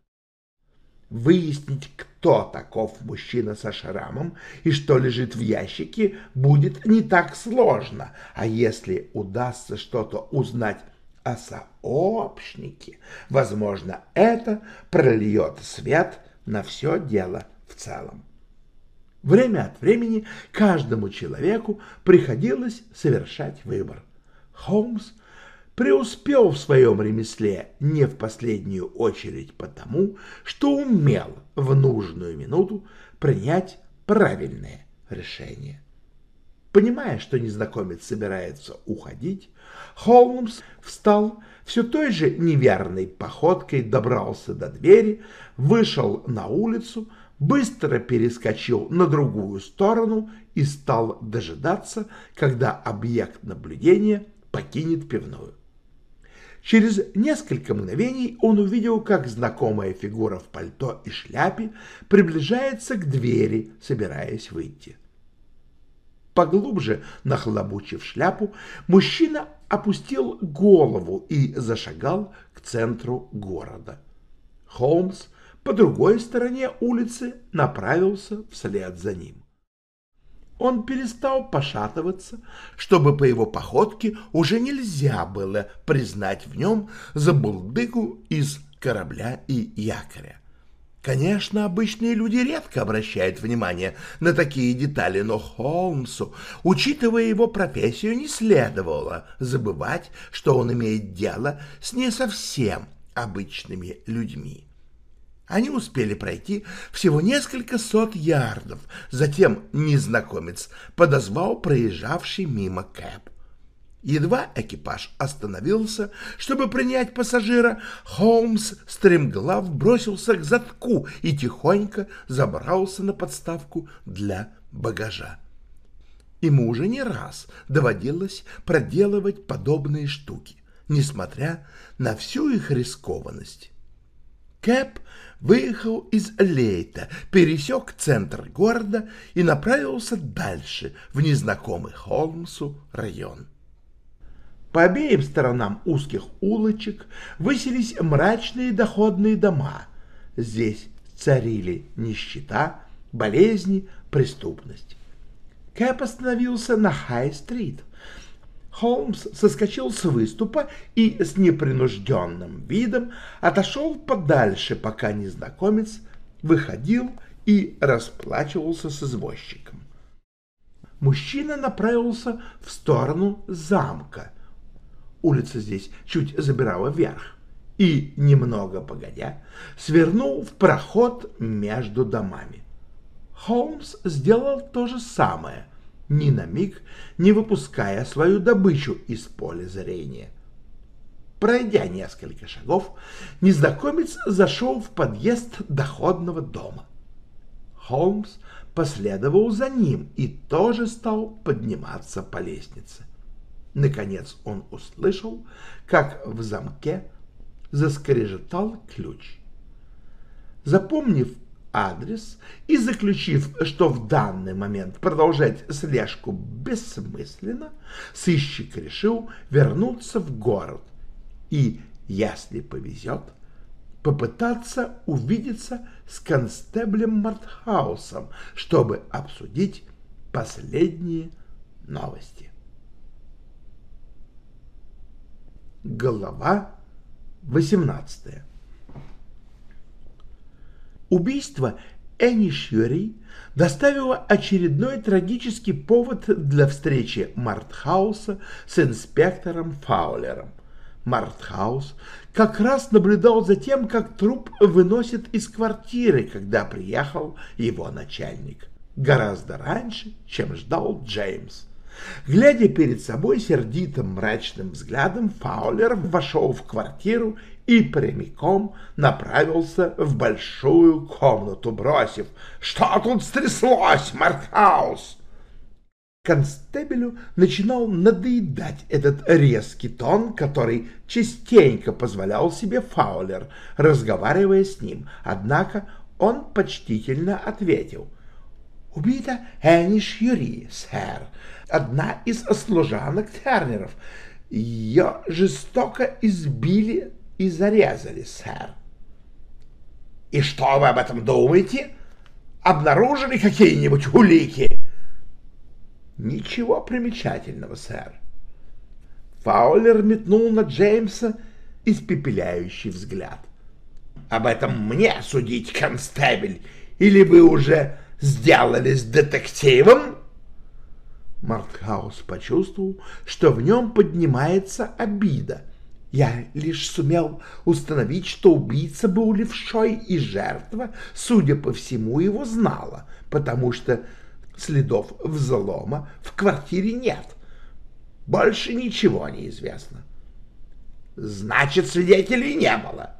Выяснить, кто таков мужчина со шрамом и что лежит в ящике, будет не так сложно, а если удастся что-то узнать о сообщнике, возможно, это прольет свет на все дело в целом. Время от времени каждому человеку приходилось совершать выбор. Холмс преуспел в своем ремесле не в последнюю очередь потому, что умел в нужную минуту принять правильное решение. Понимая, что незнакомец собирается уходить, Холмс встал все той же неверной походкой, добрался до двери, вышел на улицу, быстро перескочил на другую сторону и стал дожидаться, когда объект наблюдения покинет пивную. Через несколько мгновений он увидел, как знакомая фигура в пальто и шляпе приближается к двери, собираясь выйти. Поглубже нахлобучив шляпу, мужчина опустил голову и зашагал к центру города. Холмс по другой стороне улицы направился вслед за ним. Он перестал пошатываться, чтобы по его походке уже нельзя было признать в нем забулдыгу из корабля и якоря. Конечно, обычные люди редко обращают внимание на такие детали, но Холмсу, учитывая его профессию, не следовало забывать, что он имеет дело с не совсем обычными людьми. Они успели пройти всего несколько сот ярдов. Затем незнакомец подозвал проезжавший мимо Кэп. Едва экипаж остановился, чтобы принять пассажира, Холмс стремглав бросился к задку и тихонько забрался на подставку для багажа. Ему уже не раз доводилось проделывать подобные штуки, несмотря на всю их рискованность. Кэп выехал из Лейта, пересек центр города и направился дальше, в незнакомый Холмсу район. По обеим сторонам узких улочек высились мрачные доходные дома. Здесь царили нищета, болезни, преступность. Кэп остановился на Хай-стрит. Холмс соскочил с выступа и с непринужденным видом отошел подальше, пока незнакомец выходил и расплачивался с извозчиком. Мужчина направился в сторону замка. Улица здесь чуть забирала вверх. И, немного погодя, свернул в проход между домами. Холмс сделал то же самое — ни на миг не выпуская свою добычу из поля зрения. Пройдя несколько шагов, незнакомец зашел в подъезд доходного дома. Холмс последовал за ним и тоже стал подниматься по лестнице. Наконец он услышал, как в замке заскрежетал ключ. Запомнив адрес и заключив, что в данный момент продолжать слежку бессмысленно, сыщик решил вернуться в город и, если повезет, попытаться увидеться с констеблем Мартхаусом, чтобы обсудить последние новости. Глава 18 Убийство Энни Шьюри доставило очередной трагический повод для встречи Мартхауса с инспектором Фаулером. Мартхаус как раз наблюдал за тем, как труп выносит из квартиры, когда приехал его начальник. Гораздо раньше, чем ждал Джеймс. Глядя перед собой сердитым мрачным взглядом, Фаулер вошел в квартиру и прямиком направился в большую комнату, бросив «Что тут стряслось, Маркхаус?» Констебелю начинал надоедать этот резкий тон, который частенько позволял себе Фаулер, разговаривая с ним, однако он почтительно ответил. «Убита Энни Шьюри, сэр, одна из служанок Тернеров. Ее жестоко избили и зарезали, сэр». «И что вы об этом думаете? Обнаружили какие-нибудь улики?» «Ничего примечательного, сэр». Фаулер метнул на Джеймса испепеляющий взгляд. «Об этом мне судить, констебель, или вы уже сделались детективом?» Мартхаус почувствовал, что в нем поднимается обида. Я лишь сумел установить, что убийца был левшой, и жертва, судя по всему, его знала, потому что следов взлома в квартире нет. Больше ничего не известно. Значит, свидетелей не было.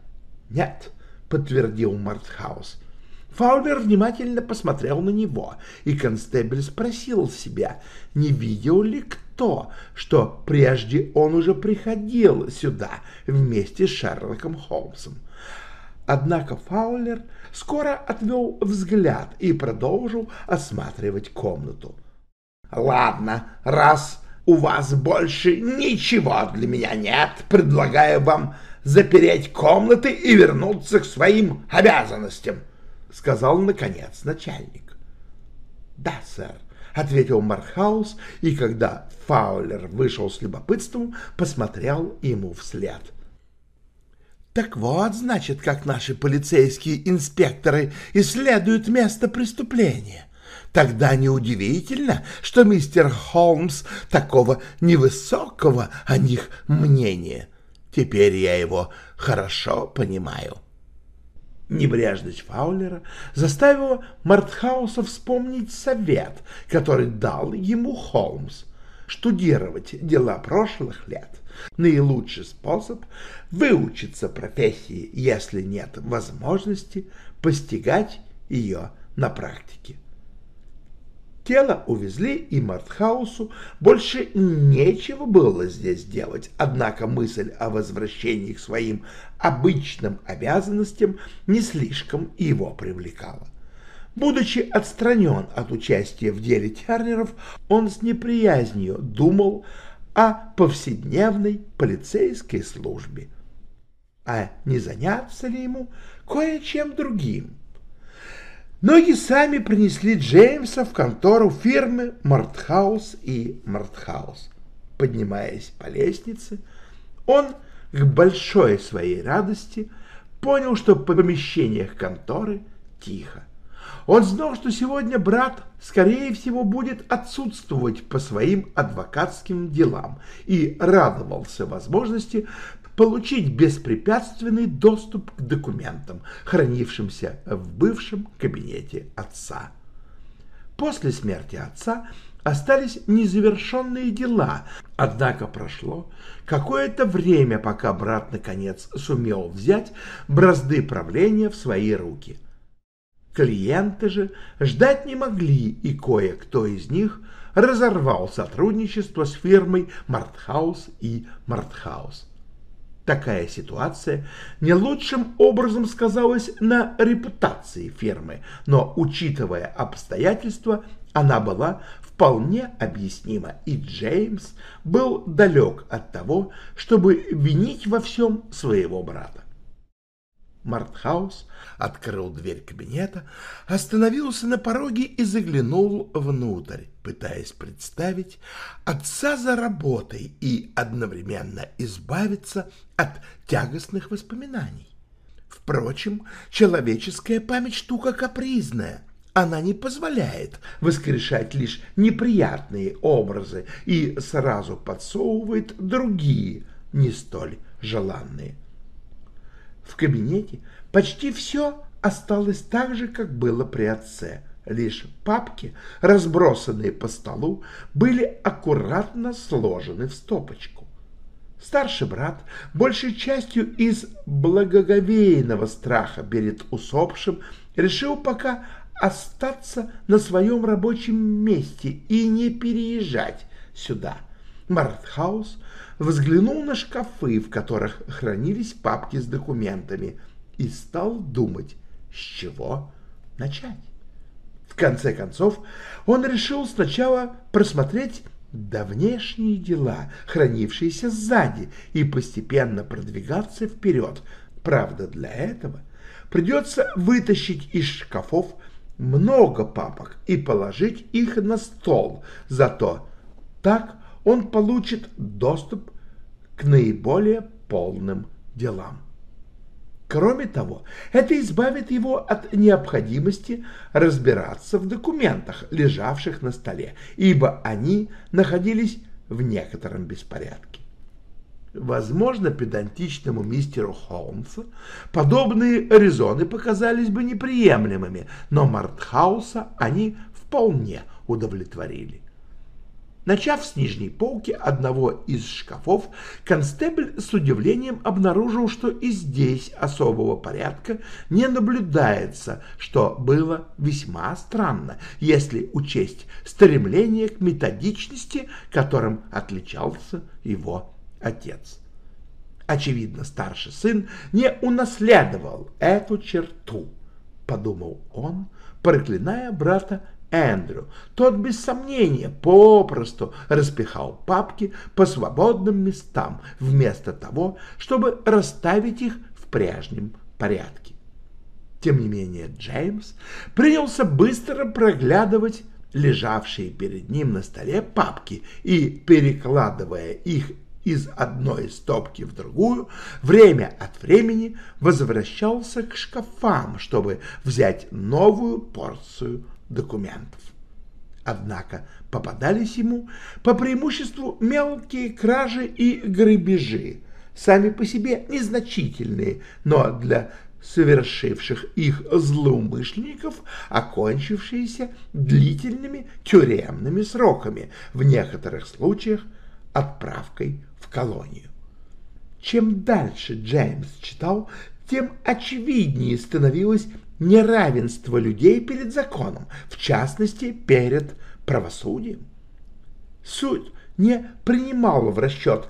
Нет, подтвердил Мартхаус. Фаулер внимательно посмотрел на него, и констебль спросил себя, не видел ли кто, что прежде он уже приходил сюда вместе с Шерлоком Холмсом. Однако Фаулер скоро отвел взгляд и продолжил осматривать комнату. «Ладно, раз у вас больше ничего для меня нет, предлагаю вам запереть комнаты и вернуться к своим обязанностям», — сказал, наконец, начальник. «Да, сэр», — ответил Мархаус, и когда Фаулер вышел с любопытством, посмотрел ему вслед — так вот, значит, как наши полицейские инспекторы исследуют место преступления. Тогда неудивительно, что мистер Холмс такого невысокого о них мнения. Теперь я его хорошо понимаю. Небрежность Фаулера заставила Мартхауса вспомнить совет, который дал ему Холмс — штудировать дела прошлых лет наилучший способ выучиться профессии, если нет возможности постигать ее на практике. Тело увезли, и Мартхаусу больше нечего было здесь делать, однако мысль о возвращении к своим обычным обязанностям не слишком его привлекала. Будучи отстранен от участия в деле Тернеров, он с неприязнью думал о повседневной полицейской службе. А не заняться ли ему кое-чем другим? Ноги сами принесли Джеймса в контору фирмы Мартхаус и Мартхаус. Поднимаясь по лестнице, он к большой своей радости понял, что в помещениях конторы тихо. Он знал, что сегодня брат, скорее всего, будет отсутствовать по своим адвокатским делам и радовался возможности получить беспрепятственный доступ к документам, хранившимся в бывшем кабинете отца. После смерти отца остались незавершенные дела, однако прошло какое-то время, пока брат наконец сумел взять бразды правления в свои руки – Клиенты же ждать не могли, и кое-кто из них разорвал сотрудничество с фирмой Мартхаус и Мартхаус. Такая ситуация не лучшим образом сказалась на репутации фирмы, но, учитывая обстоятельства, она была вполне объяснима, и Джеймс был далек от того, чтобы винить во всем своего брата. Мартхаус открыл дверь кабинета, остановился на пороге и заглянул внутрь, пытаясь представить отца за работой и одновременно избавиться от тягостных воспоминаний. Впрочем, человеческая память штука капризная. Она не позволяет воскрешать лишь неприятные образы и сразу подсовывает другие, не столь желанные. В кабинете почти все осталось так же, как было при отце. Лишь папки, разбросанные по столу, были аккуратно сложены в стопочку. Старший брат, большей частью из благоговейного страха перед усопшим, решил пока остаться на своем рабочем месте и не переезжать сюда. Мартхаус взглянул на шкафы, в которых хранились папки с документами, и стал думать, с чего начать. В конце концов, он решил сначала просмотреть давнешние дела, хранившиеся сзади, и постепенно продвигаться вперед. Правда, для этого придется вытащить из шкафов много папок и положить их на стол. Зато так он получит доступ к наиболее полным делам. Кроме того, это избавит его от необходимости разбираться в документах, лежавших на столе, ибо они находились в некотором беспорядке. Возможно, педантичному мистеру Холмсу подобные резоны показались бы неприемлемыми, но Мартхауса они вполне удовлетворили. Начав с нижней полки одного из шкафов, констебль с удивлением обнаружил, что и здесь особого порядка не наблюдается, что было весьма странно, если учесть стремление к методичности, которым отличался его отец. Очевидно, старший сын не унаследовал эту черту, подумал он, проклиная брата Эндрю. Тот без сомнения попросту распихал папки по свободным местам, вместо того, чтобы расставить их в прежнем порядке. Тем не менее Джеймс принялся быстро проглядывать лежавшие перед ним на столе папки и, перекладывая их из одной стопки в другую, время от времени возвращался к шкафам, чтобы взять новую порцию документов. Однако попадались ему по преимуществу мелкие кражи и грабежи, сами по себе незначительные, но для совершивших их злоумышленников, окончившиеся длительными тюремными сроками, в некоторых случаях отправкой в колонию. Чем дальше Джеймс читал, тем очевиднее становилось неравенство людей перед законом, в частности, перед правосудием. Суд не принимал в расчет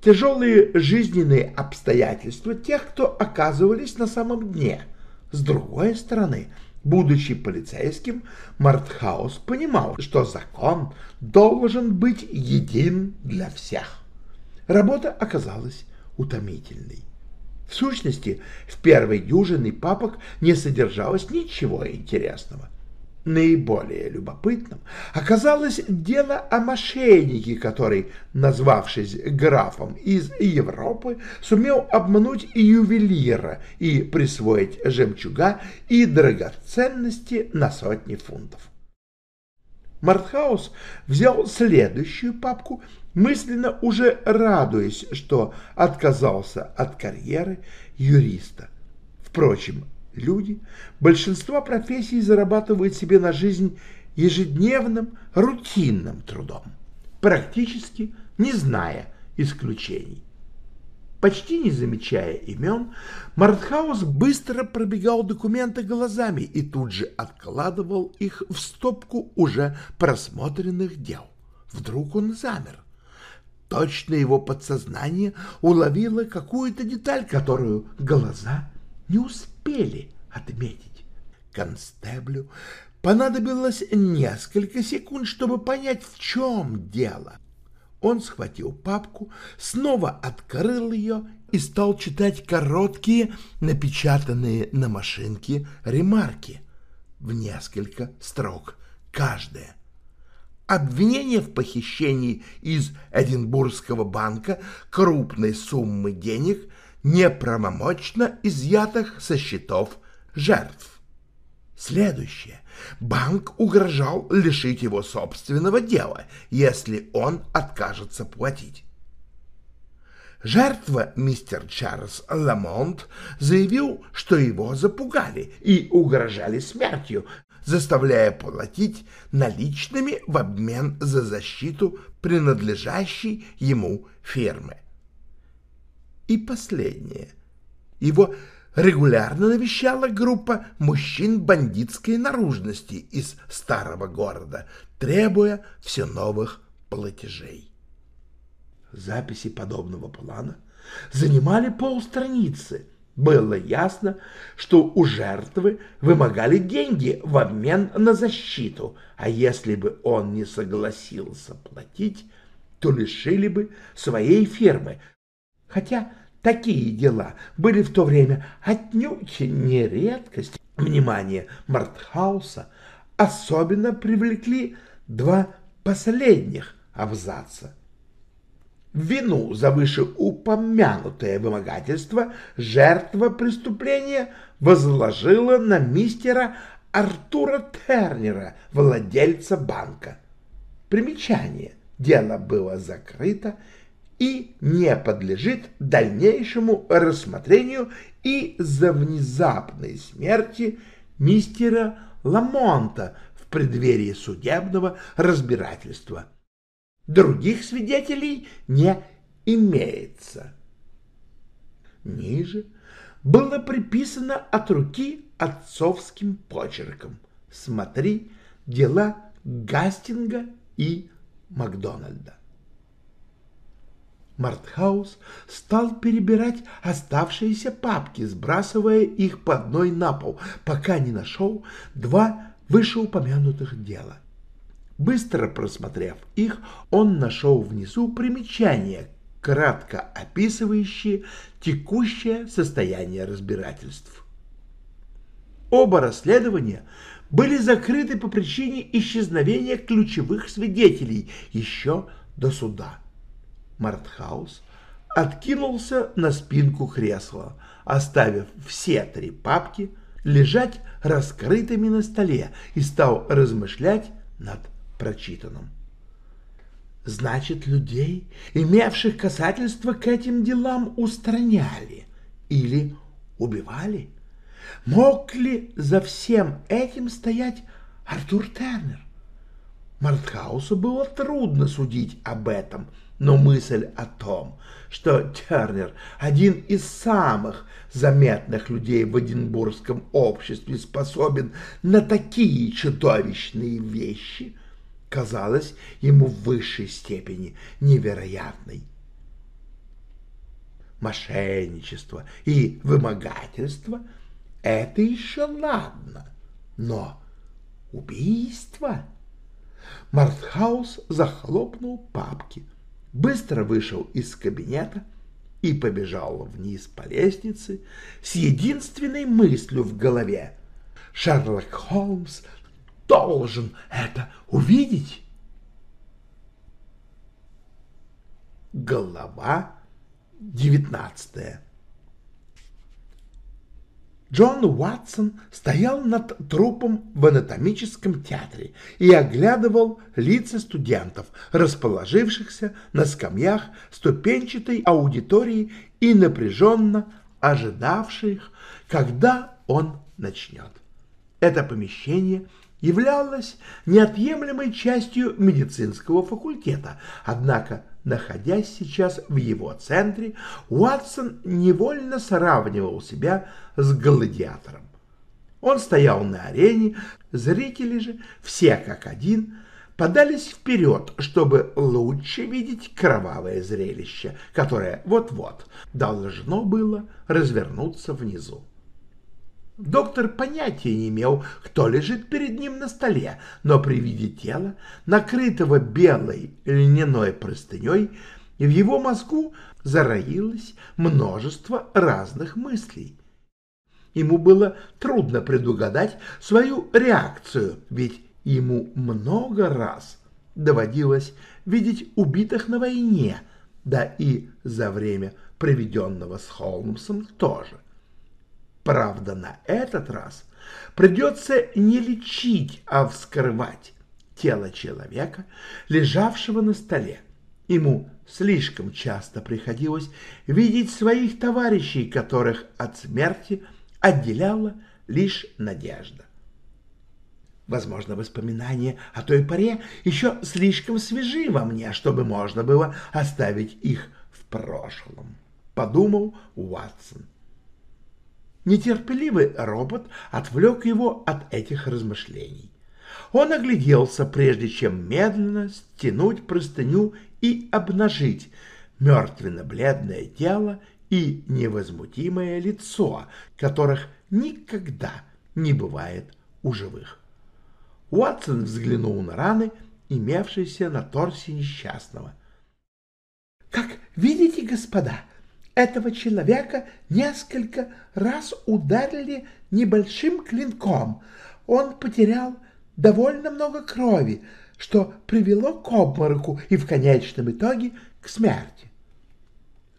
тяжелые жизненные обстоятельства тех, кто оказывались на самом дне. С другой стороны, будучи полицейским, Мартхаус понимал, что закон должен быть един для всех. Работа оказалась утомительной. В сущности, в первой дюжине папок не содержалось ничего интересного. Наиболее любопытным оказалось дело о мошеннике, который, назвавшись графом из Европы, сумел обмануть ювелира и присвоить жемчуга и драгоценности на сотни фунтов. Мартхаус взял следующую папку мысленно уже радуясь, что отказался от карьеры юриста. Впрочем, люди большинства профессий зарабатывают себе на жизнь ежедневным рутинным трудом, практически не зная исключений. Почти не замечая имен, Мартхаус быстро пробегал документы глазами и тут же откладывал их в стопку уже просмотренных дел. Вдруг он замер. Точно его подсознание уловило какую-то деталь, которую глаза не успели отметить. Констеблю понадобилось несколько секунд, чтобы понять, в чем дело. Он схватил папку, снова открыл ее и стал читать короткие, напечатанные на машинке ремарки в несколько строк каждая. Обвинение в похищении из Эдинбургского банка крупной суммы денег, неправомочно изъятых со счетов жертв. Следующее. Банк угрожал лишить его собственного дела, если он откажется платить. Жертва, мистер Чарльз Ламонт, заявил, что его запугали и угрожали смертью, заставляя платить наличными в обмен за защиту принадлежащей ему фирмы. И последнее. Его регулярно навещала группа мужчин бандитской наружности из старого города, требуя все новых платежей. Записи подобного плана занимали полстраницы. Было ясно, что у жертвы вымогали деньги в обмен на защиту, а если бы он не согласился платить, то лишили бы своей фермы. Хотя такие дела были в то время отнюдь не редкость. Внимание Мартхауса особенно привлекли два последних абзаца. Вину за вышеупомянутое вымогательство жертва преступления возложила на мистера Артура Тернера, владельца банка. Примечание. Дело было закрыто и не подлежит дальнейшему рассмотрению из-за внезапной смерти мистера Ламонта в преддверии судебного разбирательства. Других свидетелей не имеется. Ниже было приписано от руки отцовским почерком. Смотри дела Гастинга и Макдональда. Мартхаус стал перебирать оставшиеся папки, сбрасывая их по одной на пол, пока не нашел два вышеупомянутых дела. Быстро просмотрев их, он нашел внизу примечания, кратко описывающие текущее состояние разбирательств. Оба расследования были закрыты по причине исчезновения ключевых свидетелей еще до суда. Мартхаус откинулся на спинку кресла, оставив все три папки лежать раскрытыми на столе и стал размышлять над прочитанным. Значит, людей, имевших касательство к этим делам, устраняли или убивали? Мог ли за всем этим стоять Артур Тернер? Мартхаусу было трудно судить об этом, но мысль о том, что Тернер — один из самых заметных людей в Эдинбургском обществе, способен на такие чудовищные вещи, казалась ему в высшей степени невероятной. Мошенничество и вымогательство — это еще ладно, но убийство... Мартхаус захлопнул папки, быстро вышел из кабинета и побежал вниз по лестнице с единственной мыслью в голове. Шерлок Холмс должен это увидеть. Глава девятнадцатая Джон Уатсон стоял над трупом в анатомическом театре и оглядывал лица студентов, расположившихся на скамьях ступенчатой аудитории и напряженно ожидавших, когда он начнет. Это помещение являлось неотъемлемой частью медицинского факультета, однако находясь сейчас в его центре, Уатсон невольно сравнивал себя с гладиатором. Он стоял на арене, зрители же, все как один, подались вперед, чтобы лучше видеть кровавое зрелище, которое вот-вот должно было развернуться внизу. Доктор понятия не имел, кто лежит перед ним на столе, но при виде тела, накрытого белой льняной простыней, в его мозгу зароилось множество разных мыслей. Ему было трудно предугадать свою реакцию, ведь ему много раз доводилось видеть убитых на войне, да и за время, проведенного с Холмсом, тоже. Правда, на этот раз придется не лечить, а вскрывать тело человека, лежавшего на столе. Ему слишком часто приходилось видеть своих товарищей, которых от смерти отделяла лишь надежда. Возможно, воспоминания о той поре еще слишком свежи во мне, чтобы можно было оставить их в прошлом. подумал Уатсон. Нетерпеливый робот отвлек его от этих размышлений. Он огляделся, прежде чем медленно стянуть простыню и обнажить мертвенно-бледное тело и невозмутимое лицо, которых никогда не бывает у живых. Уотсон взглянул на раны, имевшиеся на торсе несчастного. «Как видите, господа, этого человека несколько раз ударили небольшим клинком. Он потерял довольно много крови, что привело к обмороку и в конечном итоге к смерти.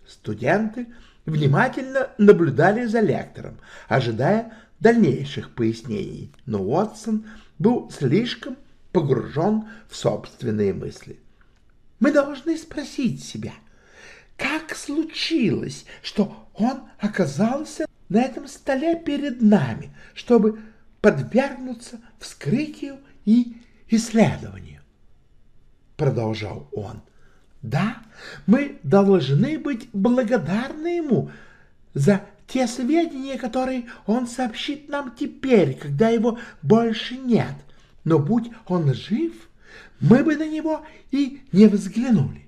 Студенты внимательно наблюдали за лектором, ожидая дальнейших пояснений, но Уотсон был слишком погружен в собственные мысли. Мы должны спросить себя, как случилось, что он оказался на этом столе перед нами, чтобы подвергнуться вскрытию и исследованию. Продолжал он. Да, мы должны быть благодарны ему за те сведения, которые он сообщит нам теперь, когда его больше нет. Но будь он жив, мы бы на него и не взглянули.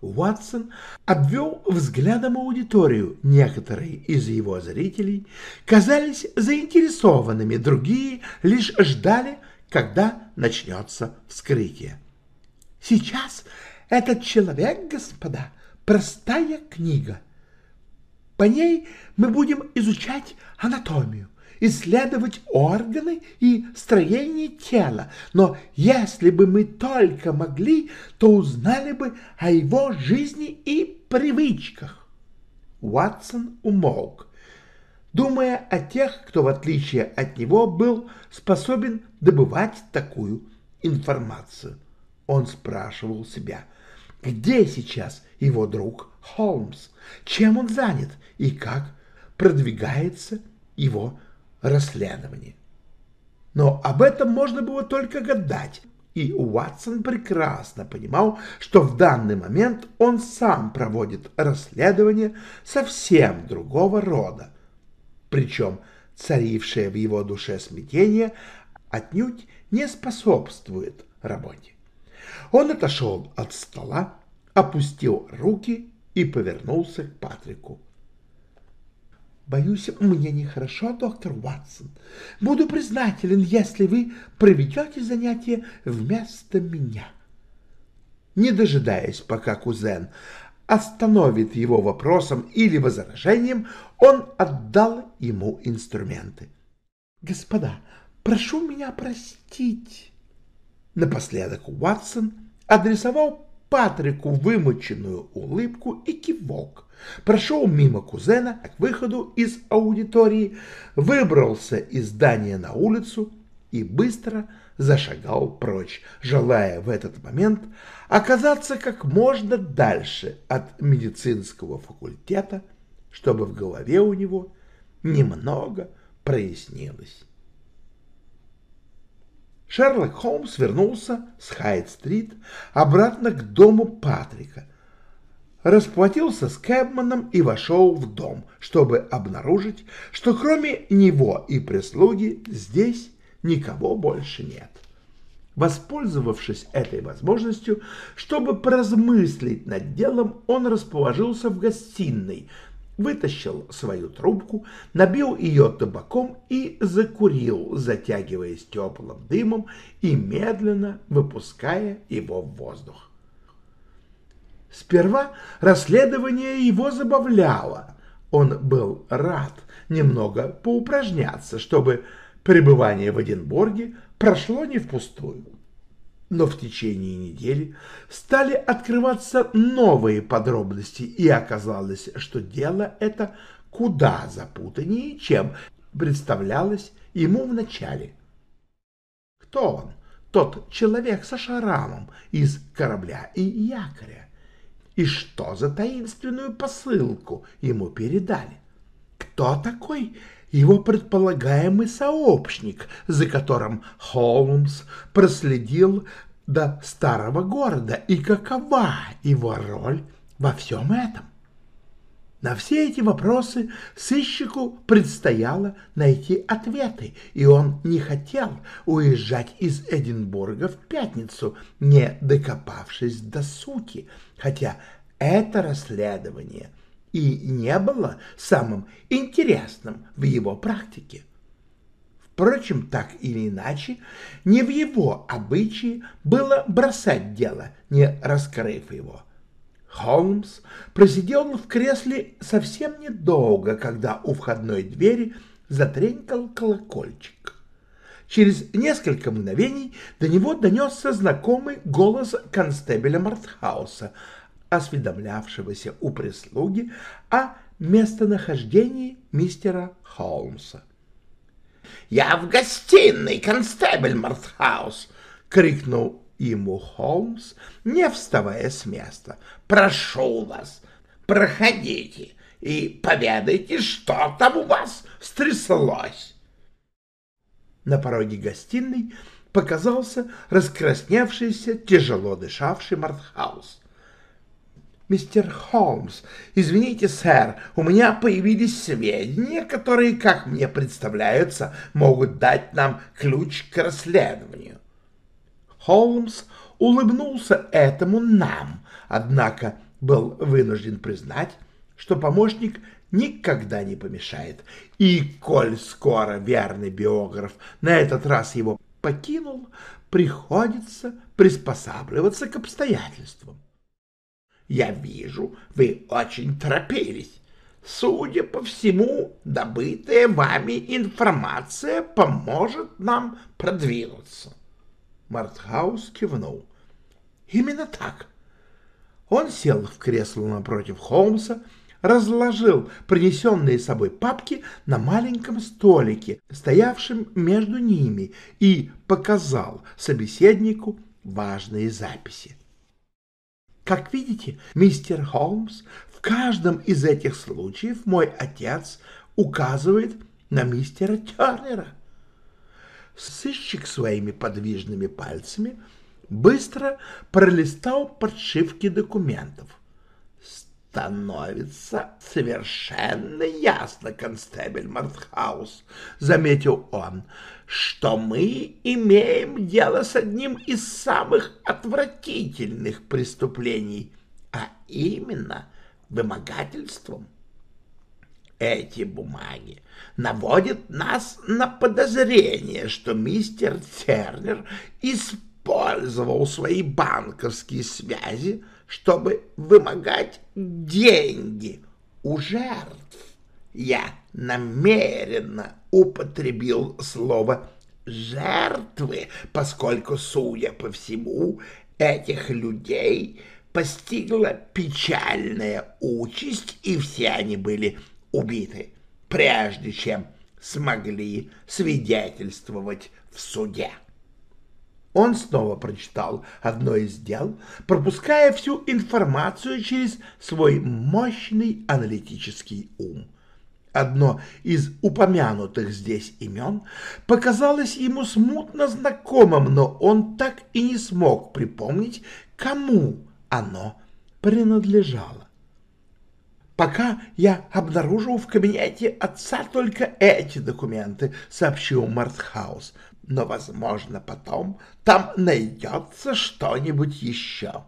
Уатсон обвел взглядом аудиторию. Некоторые из его зрителей казались заинтересованными, другие лишь ждали, когда начнется вскрытие. Сейчас этот человек, господа, простая книга. По ней мы будем изучать анатомию, исследовать органы и строение тела, но если бы мы только могли, то узнали бы о его жизни и привычках. Уатсон умолк, думая о тех, кто, в отличие от него, был способен добывать такую информацию. Он спрашивал себя, где сейчас его друг Холмс, чем он занят и как продвигается его расследование. Но об этом можно было только гадать, и Уатсон прекрасно понимал, что в данный момент он сам проводит расследование совсем другого рода. Причем царившее в его душе смятение отнюдь не способствует работе. Он отошел от стола, опустил руки и повернулся к Патрику. Боюсь, мне нехорошо, доктор Уатсон. Буду признателен, если вы проведете занятие вместо меня. Не дожидаясь, пока кузен остановит его вопросом или возражением, он отдал ему инструменты. «Господа, прошу меня простить». Напоследок Уатсон адресовал Патрику вымученную улыбку и кивок прошел мимо кузена к выходу из аудитории, выбрался из здания на улицу и быстро зашагал прочь, желая в этот момент оказаться как можно дальше от медицинского факультета, чтобы в голове у него немного прояснилось. Шерлок Холмс вернулся с Хайт-стрит обратно к дому Патрика, расплатился с Кэбманом и вошел в дом, чтобы обнаружить, что кроме него и прислуги здесь никого больше нет. Воспользовавшись этой возможностью, чтобы поразмыслить над делом, он расположился в гостиной, вытащил свою трубку, набил ее табаком и закурил, затягиваясь теплым дымом и медленно выпуская его в воздух. Сперва расследование его забавляло. Он был рад немного поупражняться, чтобы пребывание в Эдинбурге прошло не впустую. Но в течение недели стали открываться новые подробности, и оказалось, что дело это куда запутаннее, чем представлялось ему вначале. Кто он, тот человек со шарамом из корабля и якоря? и что за таинственную посылку ему передали. Кто такой его предполагаемый сообщник, за которым Холмс проследил до старого города, и какова его роль во всем этом? На все эти вопросы сыщику предстояло найти ответы, и он не хотел уезжать из Эдинбурга в пятницу, не докопавшись до сути, хотя это расследование и не было самым интересным в его практике. Впрочем, так или иначе, не в его обычае было бросать дело, не раскрыв его. Холмс просидел в кресле совсем недолго, когда у входной двери затренькал колокольчик. Через несколько мгновений до него донесся знакомый голос констебеля Мартхауса, осведомлявшегося у прислуги о местонахождении мистера Холмса. «Я в гостиной, констебель Мартхаус!» — крикнул ему Холмс, не вставая с места. «Прошу вас, проходите и поведайте, что там у вас стряслось!» На пороге гостиной показался раскрасневшийся, тяжело дышавший Мартхаус. «Мистер Холмс, извините, сэр, у меня появились сведения, которые, как мне представляются, могут дать нам ключ к расследованию». Холмс улыбнулся этому нам, однако был вынужден признать, что помощник никогда не помешает, и, коль скоро верный биограф на этот раз его покинул, приходится приспосабливаться к обстоятельствам. Я вижу, вы очень торопились. Судя по всему, добытая вами информация поможет нам продвинуться. Мартхаус кивнул. Именно так. Он сел в кресло напротив Холмса, разложил принесенные с собой папки на маленьком столике, стоявшем между ними, и показал собеседнику важные записи. Как видите, мистер Холмс, в каждом из этих случаев мой отец указывает на мистера Тернера. Сыщик своими подвижными пальцами быстро пролистал подшивки документов. «Становится совершенно ясно, констебель Мартхаус», — заметил он, — «что мы имеем дело с одним из самых отвратительных преступлений, а именно вымогательством. Эти бумаги наводят нас на подозрение, что мистер Тернер использовал свои банковские связи, чтобы вымогать деньги у жертв. Я намеренно употребил слово «жертвы», поскольку, судя по всему, этих людей постигла печальная участь, и все они были убиты, прежде чем смогли свидетельствовать в суде. Он снова прочитал одно из дел, пропуская всю информацию через свой мощный аналитический ум. Одно из упомянутых здесь имен показалось ему смутно знакомым, но он так и не смог припомнить, кому оно принадлежало. «Пока я обнаружил в кабинете отца только эти документы», — сообщил Мартхаус но, возможно, потом там найдется что-нибудь еще.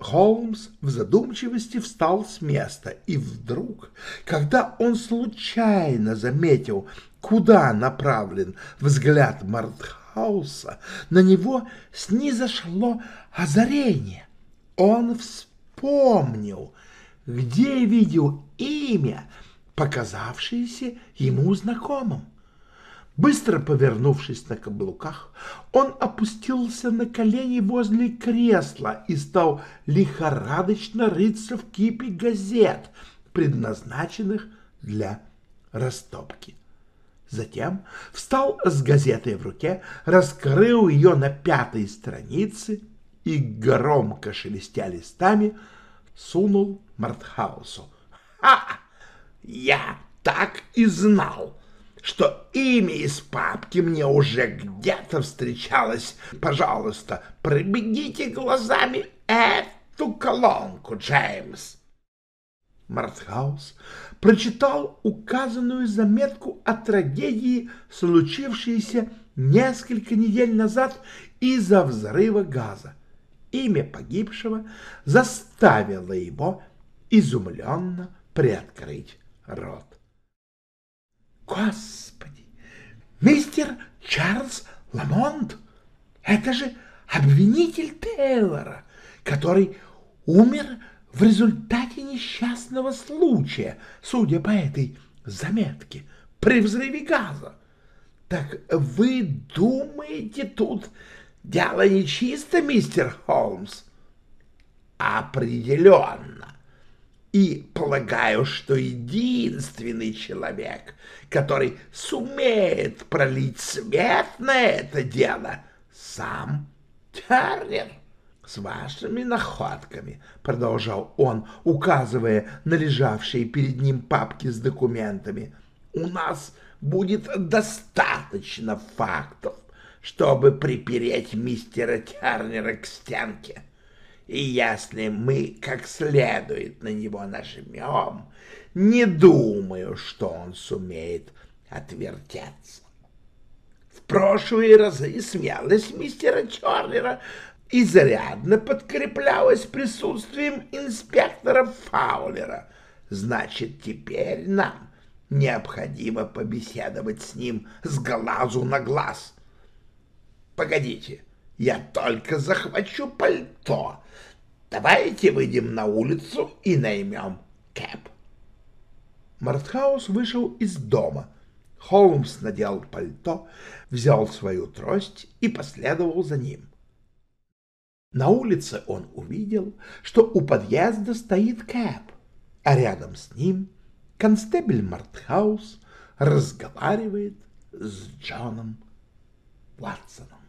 Холмс в задумчивости встал с места, и вдруг, когда он случайно заметил, куда направлен взгляд Мартхауса, на него снизошло озарение. Он вспомнил, где видел имя, показавшееся ему знакомым. Быстро повернувшись на каблуках, он опустился на колени возле кресла и стал лихорадочно рыться в кипе газет, предназначенных для растопки. Затем встал с газетой в руке, раскрыл ее на пятой странице и, громко шелестя листами, сунул Мартхаусу. «Ха! Я так и знал!» Что имя из папки мне уже где-то встречалось. Пожалуйста, пробегите глазами эту колонку, Джеймс. Мартхаус прочитал указанную заметку о трагедии, случившейся несколько недель назад из-за взрыва газа. Имя погибшего заставило его изумленно приоткрыть рот. «Господи! Мистер Чарльз Ламонт! Это же обвинитель Тейлора, который умер в результате несчастного случая, судя по этой заметке, при взрыве газа. Так вы думаете, тут дело нечисто, мистер Холмс? Определенно. И полагаю, что единственный человек, который сумеет пролить свет на это дело, сам Тернер с вашими находками, — продолжал он, указывая на лежавшие перед ним папки с документами, — у нас будет достаточно фактов, чтобы припереть мистера Тернера к стенке. И если мы как следует на него нажмем, не думаю, что он сумеет отвертеться. В прошлые разы смелость мистера Тернера изрядно подкреплялась присутствием инспектора Фаулера. Значит, теперь нам необходимо побеседовать с ним с глазу на глаз. Погодите, я только захвачу пальто. Давайте выйдем на улицу и наймем кэп. Мартхаус вышел из дома. Холмс надел пальто, взял свою трость и последовал за ним. На улице он увидел, что у подъезда стоит Кэп, а рядом с ним констебель Мартхаус разговаривает с Джоном Ватсоном.